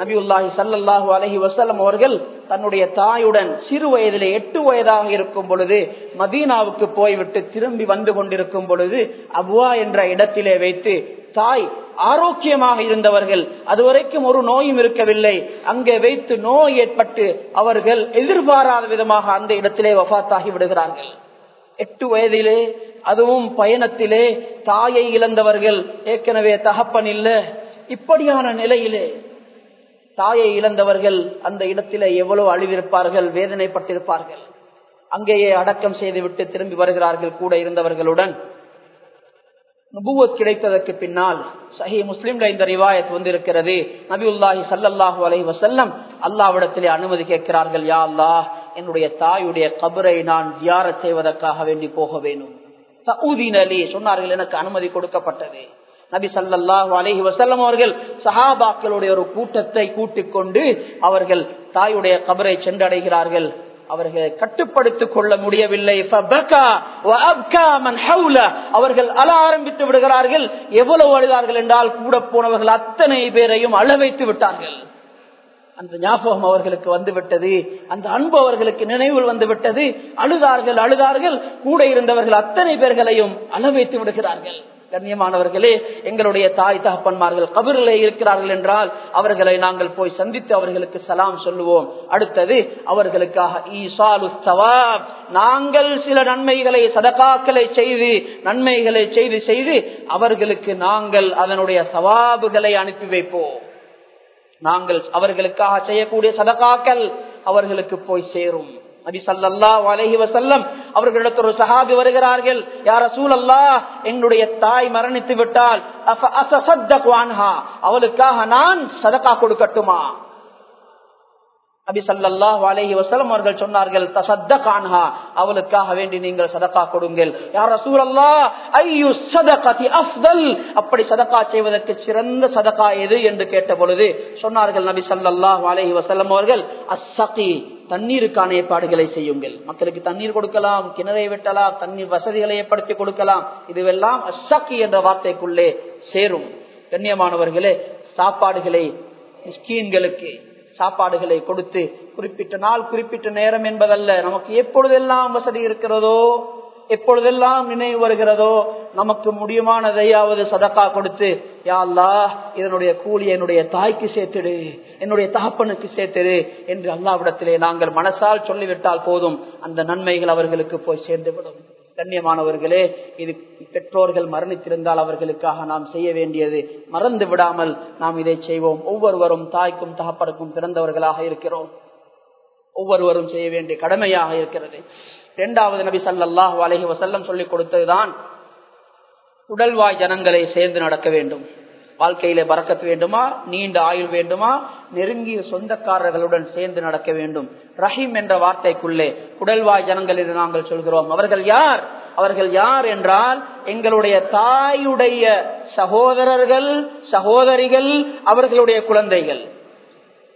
நபியுல்லாஹி சல்லாஹூ அலஹி வசலம் அவர்கள் தன்னுடைய தாயுடன் சிறு வயதிலே எட்டு வயதாக இருக்கும் பொழுது மதீனாவுக்கு போய்விட்டு திரும்பி வந்து கொண்டிருக்கும் பொழுது அபுவா என்ற இடத்திலே வைத்து தாய் ஆரோக்கியமாக இருந்தவர்கள் அதுவரைக்கும் ஒரு நோயும் இருக்கவில்லை. அங்கே வைத்து நோய் ஏற்பட்டு அவர்கள் எதிர்பாராத விதமாக அந்த இடத்திலே வபாத்தாகி விடுகிறார்கள். எட்டு வயதிலே அதுவும் பயணத்திலே தாயை இழந்தவர்கள். ஏற்கனவே தகப்பன் இல்ல. இப்படியான நிலையிலே தாயை இழந்தவர்கள் அந்த இடத்திலே எவ்வளவு அழிவிருப்பார்கள் வேதனைப்பட்டிருப்பார்கள். அங்கேயே அடக்கம் செய்துவிட்டு திரும்பி வருகிறார்கள் கூட இருந்தவர்களுடன். நுபுவத் கிடைத்ததற்கு பின்னால் சஹி முஸ்லிம்ல இந்த ரிவாயத் வந்திருக்கிறது. நபியுல்லாஹி சல்லாஹு அலஹி வசல்லம் அல்லாவிடத்திலே அனுமதி கேட்கிறார்கள் யா அல்லாஹ் என்னுடைய தாயுடைய கபரை நான் ஜியார செய்வதற்காக வேண்டி போக வேணும் சவுதீனலி சொன்னார்கள் எனக்கு அனுமதி கொடுக்கப்பட்டது. நபி சல்லாஹு அலஹி வசல்லம் அவர்கள் சஹாபாக்களுடைய ஒரு கூட்டத்தை கூட்டிக் கொண்டு அவர்கள் தாயுடைய கபரை சென்றடைகிறார்கள். அவர்களை கட்டுப்படுத்திக் கொள்ள முடியவில்லை. அவர்கள் அழ ஆரம்பித்து விடுகிறார்கள். எவ்வளவு அழுதார்கள் என்றால் கூட போனவர்கள் அத்தனை பேரையும் அழ வைத்து விட்டார்கள். அந்த ஞாபகம் அவர்களுக்கு வந்துவிட்டது. அந்த அன்பு அவர்களுக்கு நினைவில் வந்துவிட்டது. அழுதார்கள் அழுதார்கள். கூட இருந்தவர்கள் அத்தனை பேர்களையும் அளவைத்து விடுகிறார்கள். கண்ணியமானவர்களே எங்களுடைய தாய் தகப்பன்மார்கள் கபிரிலே இருக்கிறார்கள் என்றால் அவர்களை நாங்கள் போய் சந்தித்து அவர்களுக்கு சலாம் சொல்லுவோம். அடுத்தது அவர்களுக்காக ஈசாலு சவாப் நாங்கள் சில நன்மைகளை சதகாக்களை செய்து நன்மைகளை செய்து செய்து அவர்களுக்கு நாங்கள் அதனுடைய சவாபுகளை அனுப்பி வைப்போம். நாங்கள் அவர்களுக்காக செய்யக்கூடிய சதகாக்கள் அவர்களுக்கு போய் சேரும். நபி சல்லா அலஹி வசல்லம் அவர்களிடத்து ஒரு சஹாபி வருகிறார்கள் யார சூழல்லா என்னுடைய தாய் மரணித்து விட்டால் அவளுக்காக நான் சதக்கா கொடுக்கட்டுமா? நபி சல்லாஹ் அலஹி வசலம் அவர்கள் சொன்னார்கள் தசத்த கான்ஹா அவளுக்காக வேண்டி நீங்கள் சதக்கா கொடுங்கள். யார் ரசூலல்லா ஐயு சதகதி அஃதல்? அப்படி சதக்கா செய்வதற்கு சிறந்த சதக்கா எது என்று கேட்ட பொழுது சொன்னார்கள் நபி சல்லாஹ் அலஹி வசலம் அவர்கள் அசகி தண்ணீருக்கான ஏற்பாடுகளை செய்யுங்கள். மக்களுக்கு தண்ணீர் கொடுக்கலாம் கிணறை வெட்டலாம் தண்ணீர் வசதிகளை ஏற்படுத்தி கொடுக்கலாம். இதுவெல்லாம் அசகி என்ற வார்த்தைக்குள்ளே சேரும். கண்ணியமானவர்களே சாப்பாடுகளை மிஸ்கீன்களுக்கு சாப்பாடுகளை கொடுத்து குறிப்பிட்ட நாள் குறிப்பிட்ட நேரம் என்பதல்ல. நமக்கு எப்பொழுதெல்லாம் வசதி இருக்கிறதோ எப்பொழுதெல்லாம் நினைவு வருகிறதோ நமக்கு முடியுமானதையாவது சதக்கா கொடுத்து யா இதனுடைய கூலி என்னுடைய தாய்க்கு சேர்த்துடு என்னுடைய தகப்பனுக்கு சேர்த்துடு என்று அல்லாவிடத்திலே நாங்கள் மனசால் சொல்லிவிட்டால் போதும். அந்த நன்மைகள் அவர்களுக்கு போய் சேர்ந்துவிடும். கண்ணியமானவர்களே இது பெற்றோர்கள் மரணித்திருந்தால் அவர்களுக்காக நாம் செய்ய வேண்டியது. மறந்து விடாமல் நாம் இதை செய்வோம். ஒவ்வொருவரும் தாய்க்கும் தகப்படக்கும் பிறந்தவர்களாக இருக்கிறோம். ஒவ்வொருவரும் செய்ய வேண்டிய கடமையாக இருக்கிறது. இரண்டாவது நபி சல்லாஹூ அலஹி வசல்லம் சொல்லிக் கொடுத்ததுதான் உடல்வாய் ஜனங்களை சேர்ந்து நடக்க வேண்டும். வாழ்க்கையில பறக்கத்து வேண்டுமா? நீண்ட ஆயுள் வேண்டுமா? நெருங்கிய சொந்தக்காரர்களுடன் சேர்ந்து நடக்க வேண்டும். ரஹீம் என்ற வார்த்தைக்குள்ளே குடல்வாய் ஜனங்கள் என்று நாங்கள் சொல்கிறோம். அவர்கள் யார்? அவர்கள் யார் என்றால் எங்களுடைய தாயுடைய சகோதரர்கள் சகோதரிகள் அவர்களுடைய குழந்தைகள்.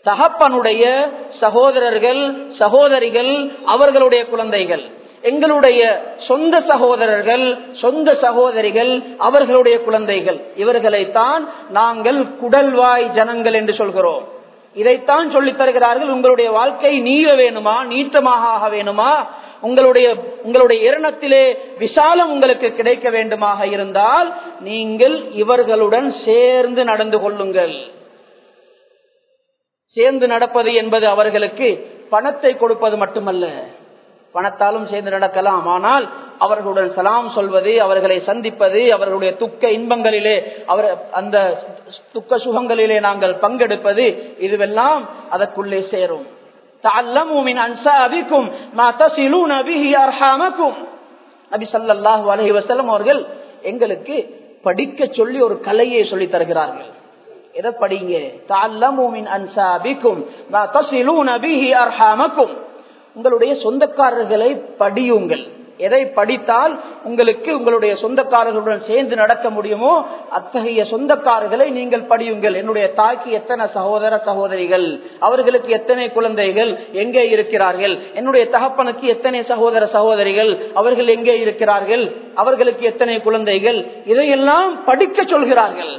தகப்பனுடைய சகோதரர்கள் சகோதரிகள் அவர்களுடைய குழந்தைகள். எங்களுடைய சொந்த சகோதரர்கள் சொந்த சகோதரிகள் அவர்களுடைய குழந்தைகள். இவர்களைத்தான் நாங்கள் குடல்வாய் ஜனங்கள் என்று சொல்கிறோம். இதைத்தான் சொல்லித் தருகிறார்கள். உங்களுடைய வாழ்க்கை நீள வேணுமா? நீட்டமாக ஆக வேணுமா? உங்களுடைய உங்களுடைய இரணத்திலே விசாலம் உங்களுக்கு கிடைக்க வேண்டுமாக இருந்தால் நீங்கள் இவர்களுடன் சேர்ந்து நடந்து கொள்ளுங்கள். சேர்ந்து நடப்பது என்பது அவர்களுக்கு பணத்தை கொடுப்பது மட்டுமல்ல. பணத்தாலும் சேர்ந்து நடக்கலாம். ஆனால் அவர்களுடன் சலாம் சொல்வது அவர்களை சந்திப்பது அவர்களுடைய துக்க இன்பங்களிலே அவர் அந்த துக்க சுகங்களிலே நாங்கள் பங்கெடுப்பது இதுவெல்லாம் அதற்குள்ளே சேரும். அவர்கள் எங்களுக்கு படிக்க சொல்லி ஒரு கலையை சொல்லி தருகிறார்கள். எதை படிங்க? தால்லமூமின் அன்சாபிக்கும் அர்ஹாமக்கும். உங்களுடைய சொந்தக்காரர்களை படியுங்கள். எதை படித்தால் உங்களுக்கு உங்களுடைய சொந்தக்காரர்களுடன் சேர்ந்து நடக்க முடியுமோ அத்தகைய சொந்தக்காரர்களை நீங்கள் படியுங்கள். என்னுடைய தாய்க்கு எத்தனை சகோதர சகோதரிகள்? அவர்களுக்கு எத்தனை குழந்தைகள்? எங்கே இருக்கிறார்கள்? என்னுடைய தகப்பனுக்கு எத்தனை சகோதர சகோதரிகள்? அவர்கள் எங்கே இருக்கிறார்கள்? அவர்களுக்கு எத்தனை குழந்தைகள்? இதையெல்லாம் படிக்க சொல்கிறார்கள்.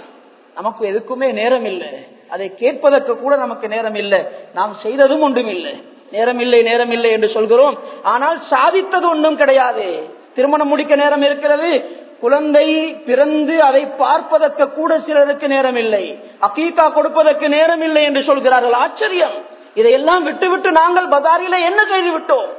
நமக்கு எதுக்குமே நேரம் இல்லை அதை கேட்பதற்கு கூட நமக்கு நேரம் இல்லை நாம் செய்ததும் ஒன்றும் இல்லை நேரம் இல்லை நேரம் இல்லை என்று சொல்கிறோம். ஆனால் சாதித்தது ஒன்றும் கிடையாது. திருமணம் முடிக்க நேரம் இருக்கிறது. குழந்தை பிறந்து அதை பார்ப்பதற்கு கூட சிலருக்கு நேரம் இல்லை அக்கீக்கா கொடுப்பதற்கு நேரம் இல்லை என்று சொல்கிறார்கள். ஆச்சரியம். இதையெல்லாம் விட்டுவிட்டு நாங்கள் பதாரில என்ன செய்து விட்டோம்?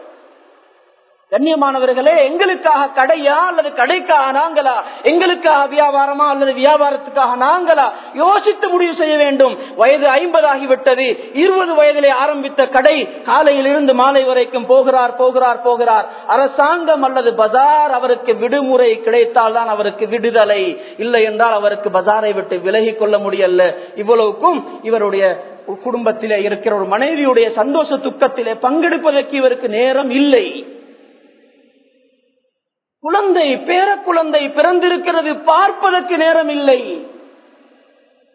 கண்ணியமானவர்களே எங்களுக்காக கடையா அல்லது கடைக்காக நாங்களா? எங்களுக்காக வியாபாரமா அல்லது வியாபாரத்துக்காக நாங்களா? யோசித்து முடிவு செய்ய வேண்டும். வயது ஐம்பது ஆகிவிட்டது இருபது வயதிலே ஆரம்பித்த கடை காலையில் இருந்து மாலை வரைக்கும் போகிறார் போகிறார் போகிறார். அரசாங்கம் அல்லது பஜார் அவருக்கு விடுமுறை கிடைத்தால் தான் அவருக்கு விடுதலை. இல்லை என்றால் அவருக்கு பஜாரை விட்டு விலகி கொள்ள முடியல இவ்வளவுக்கும் இவருடைய குடும்பத்திலே இருக்கிற ஒரு மனைவியுடைய சந்தோஷ துக்கத்திலே பங்கெடுப்பதற்கு இவருக்கு நேரம் இல்லை. குழந்தை பேரக்குழந்தை பிறந்திருக்கிறது பார்ப்பதற்கு நேரம் இல்லை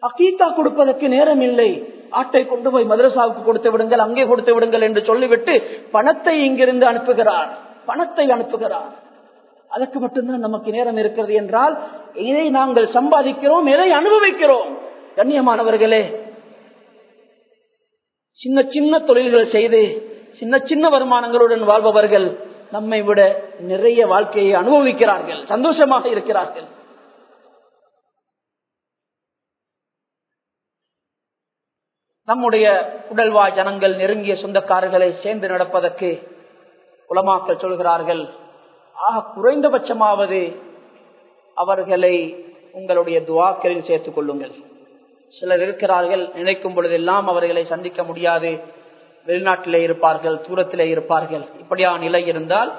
அக்கீத்தா கொடுப்பதற்கு நேரம் இல்லை ஆட்டை கொண்டு போய் மதரசாவுக்கு கொடுத்து விடுங்கள் அங்கே கொடுத்து விடுங்கள் என்று சொல்லிவிட்டு பணத்தை இங்கிருந்து அனுப்புகிறார். பணத்தை அனுப்புகிறார். அதற்கு மட்டும்தான் நமக்கு நேரம் இருக்கிறது என்றால் இதை நாங்கள் சம்பாதிக்கிறோம் எதை அனுபவிக்கிறோம்? கண்ணியமானவர்களே சின்ன சின்ன தொழில்கள் செய்து சின்ன சின்ன வருமானங்களுடன் வாழ்பவர்கள் நம்மை விட நிறைய வாழ்க்கையை அனுபவிக்கிறார்கள் சந்தோஷமாக இருக்கிறார்கள். நம்முடைய உடல்வா ஜனங்கள் நெருங்கிய சொந்தக்காரர்களை சேர்ந்து நடப்பதற்கு உலமாக்கள் சொல்கிறார்கள் ஆக குறைந்தபட்சமாவது அவர்களை உங்களுடைய துவாக்களில் சேர்த்துக் கொள்ளுங்கள். சிலர் இருக்கிறார்கள் நினைக்கும் பொழுதெல்லாம் அவர்களை சந்திக்க முடியாது வெளிநாட்டிலே இருப்பார்கள் தூரத்திலே இருப்பார்கள். இப்படியான நிலை இருந்தால்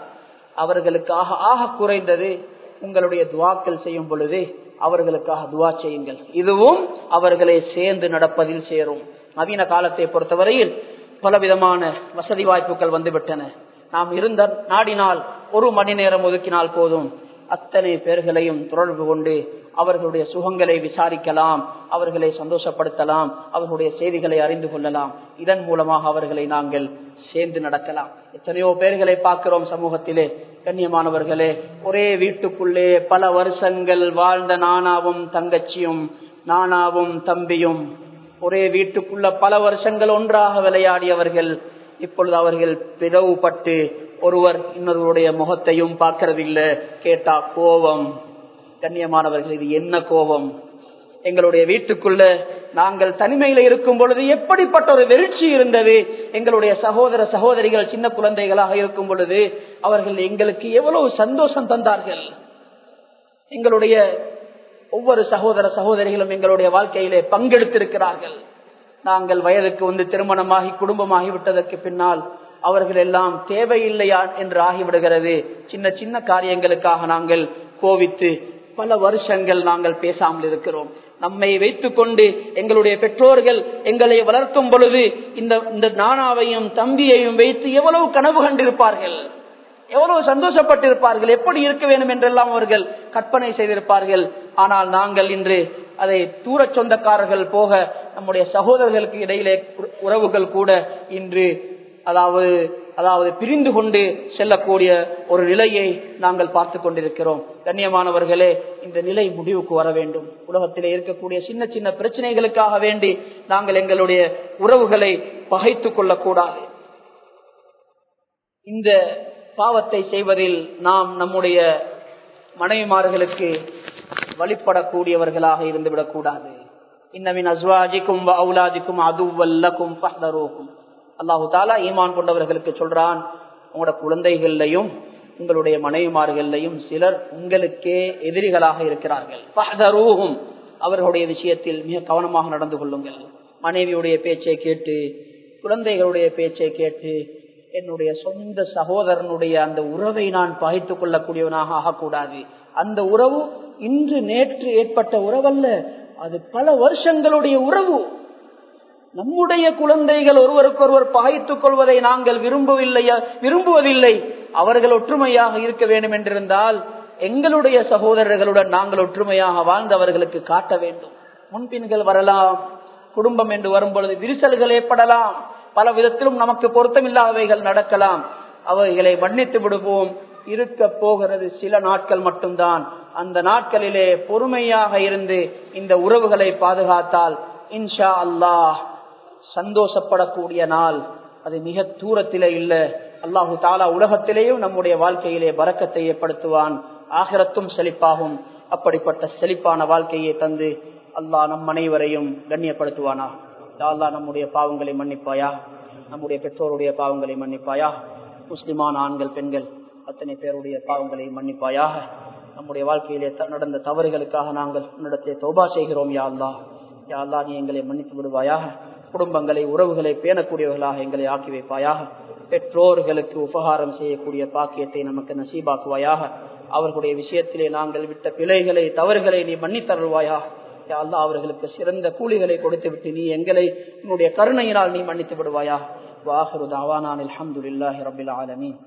அவர்களுக்காக ஆக குறைந்தது உங்களுடைய துவாக்கள் செய்யும் பொழுது அவர்களுக்காக துவா செய்யுங்கள். இதுவும் அவர்களை சேர்ந்து நடப்பதில் சேரும். நவீன காலத்தை பொறுத்தவரையில் பலவிதமான வசதி வாய்ப்புகள் வந்துவிட்டன. நாம் இருந்த நாடினால் ஒரு மணி நேரம் ஒதுக்கினால் போதும். அத்தனை பேர்களையும் தொடர்பு கொண்டு அவர்களுடைய சுகங்களை விசாரிக்கலாம் அவர்களை சந்தோஷப்படுத்தலாம் அவர்களுடைய செய்திகளை அறிந்து கொள்ளலாம். இதன் மூலமாக அவர்களை நாங்கள் சேர்ந்து நடக்கலாம். எத்தனையோ பேர்களை பார்க்கிறோம் சமூகத்திலே. கண்ணியமானவர்களே ஒரே வீட்டுக்குள்ளே பல வருஷங்கள் வாழ்ந்த நானாவும் தங்கச்சியும் நானாவும் தம்பியும் ஒரே வீட்டுக்குள்ள பல வருஷங்கள் ஒன்றாக விளையாடியவர்கள் இப்பொழுது அவர்கள் பிளவுபட்டு ஒருவர் இன்னொருவருடைய முகத்தையும் பார்க்கறதில்லை. கேட்டா கோபம். கண்ணியமானவர்கள் இது என்ன கோபம்? எங்களுடைய வீட்டுக்குள்ள நாங்கள் தனிமையில இருக்கும் பொழுது எப்படிப்பட்ட ஒரு வெறிச்சி இருந்தது? எங்களுடைய சகோதர சகோதரிகள் சின்ன குழந்தைகளாக இருக்கும் பொழுது அவர்கள் எங்களுக்கு எவ்வளவு சந்தோஷம் தந்தார்கள்? எங்களுடைய ஒவ்வொரு சகோதர சகோதரிகளும் எங்களுடைய வாழ்க்கையிலே பங்கெடுத்திருக்கிறார்கள். நாங்கள் வயதுக்கு வந்து திருமணமாகி குடும்பமாகி விட்டதற்கு பின்னால் அவர்கள் எல்லாம் தேவையில்லையா என்று ஆகிவிடுகிறது. சின்ன சின்ன காரியங்களுக்காக நாங்கள் கோவித்து பல வருஷங்கள் நாங்கள் பேசாமல் இருக்கிறோம். நம்மை வைத்துக் கொண்டு எங்களுடைய பெற்றோர்கள் எங்களை வளர்க்கும் பொழுது இந்த இந்த நானாவையும் தம்பியையும் வைத்து எவ்வளவு கனவு கண்டிருப்பார்கள். எவ்வளவு சந்தோஷப்பட்டிருப்பார்கள். எப்படி இருக்க வேண்டும் என்றெல்லாம் அவர்கள் கற்பனை செய்திருப்பார்கள். ஆனால் நாங்கள் இன்று அதை தூர சொந்தக்காரர்கள் போக நம்முடைய சகோதரர்களுக்கு இடையிலே உறவுகள் கூட இன்று அதாவது அதாவது பிரிந்து கொண்டு செல்லக்கூடிய ஒரு நிலையை நாங்கள் பார்த்து கொண்டிருக்கிறோம். கண்ணியமானவர்களே இந்த நிலை முடிவுக்கு வர வேண்டும். உலகத்திலே இருக்கக்கூடிய சின்ன சின்ன பிரச்சனைகளுக்காக வேண்டி நாங்கள் எங்களுடைய உறவுகளை பகைத்து கொள்ளக்கூடாது. இந்த பாவத்தை செய்வதில் நாம் நம்முடைய மனைவிமார்களுக்கு வழிபடக்கூடியவர்களாக இருந்துவிடக் கூடாது இன்னமின் அஸ்வாஜிக்கும் அவுலாஜிக்கும் அதுவல்லக்கும் பஹ்தரோக்கும் அல்லாஹு தாலா ஈமான் கொண்டவர்களுக்கு சொல்றான் உங்களோட குழந்தைகள்லையும் உங்களுடைய மனைவிமார்களையும் சிலர் உங்களுக்கே எதிரிகளாக இருக்கிறார்கள். பஹ்தரூஹும் அவர்களுடைய விஷயத்தில் மிக கவனமாக நடந்து கொள்ளுங்கள். மனைவியுடைய பேச்சை கேட்டு குழந்தைகளுடைய பேச்சை கேட்டு என்னுடைய சொந்த சகோதரனுடைய அந்த உறவை நான் பகைத்துக் கொள்ளக்கூடியவனாக ஆகக்கூடாது. அந்த உறவு இன்று நேற்று ஏற்பட்ட உறவல்ல அது பல வருஷங்களுடைய உறவு. நம்முடைய குழந்தைகள் ஒருவருக்கொருவர் பகைத்துக் கொள்வதை நாங்கள் விரும்பவில்லையா விரும்புவதில்லை. அவர்கள் ஒற்றுமையாக இருக்க வேண்டும் என்றிருந்தால் எங்களுடைய சகோதரர்களுடன் நாங்கள் ஒற்றுமையாக வாழ்ந்தவர்களுக்கு காட்ட வேண்டும். முன்பின்கள் வரலாம் குடும்பம் என்று வரும்பொழுது விரிசல்கள் ஏற்படலாம் பல விதத்திலும் நமக்கு பொருத்தமில்லாதவைகள் நடக்கலாம். அவைகளை மன்னித்து விடுவோம். இருக்க போகிறது. சில நாட்கள் மட்டும்தான். அந்த நாட்களிலே பொறுமையாக இருந்து இந்த உறவுகளை பாதுகாத்தால் இன்ஷா அல்லாஹ் சந்தோஷப்படக்கூடிய நாள். அது மிக தூரத்திலே இல்ல. அல்லாஹு தாலா உலகத்திலேயும் நம்முடைய வாழ்க்கையிலே வரக்கத்தை ஏற்படுத்துவான். ஆகிரத்தும் செழிப்பாகும். அப்படிப்பட்ட செழிப்பான வாழ்க்கையை தந்து அல்லாஹ் நம் அனைவரையும் கண்ணியப்படுத்துவானா? அல்லா நம்முடைய பாவங்களை மன்னிப்பாயா? நம்முடைய பெற்றோருடைய பாவங்களை மன்னிப்பாயா? முஸ்லிமான ஆண்கள் பெண்கள் அத்தனை பேருடைய பாவங்களை மன்னிப்பாயாக நம்முடைய வாழ்க்கையிலே நடந்த தவறுகளுக்காக நாங்கள் உன்னிடத்தை தௌபா செய்கிறோம் யா அல்லா யா அல்லா நீ எங்களை மன்னித்து விடுவாயாக. குடும்பங்களை உறவுகளை பேணக்கூடியவர்களாக எங்களை ஆக்கி வைப்பாயாக. பெற்றோர்களுக்கு உபகாரம் செய்யக்கூடிய பாக்கியத்தை நமக்கு நசீபாக்குவாயாக. அவர்களுடைய விஷயத்திலே நாங்கள் விட்ட பிழைகளை தவறுகளை நீ மன்னித்தருள்வாயா அல்லா அவர்களுக்கு சிறந்த கூலிகளை கொடுத்து விட்டு நீ எங்களை உன்னுடைய கருணையினால் நீ மன்னித்து விடுவாயா வாஹரு தாவானான் அலமதுல்லாஹி ரபில் ஆலமீன்.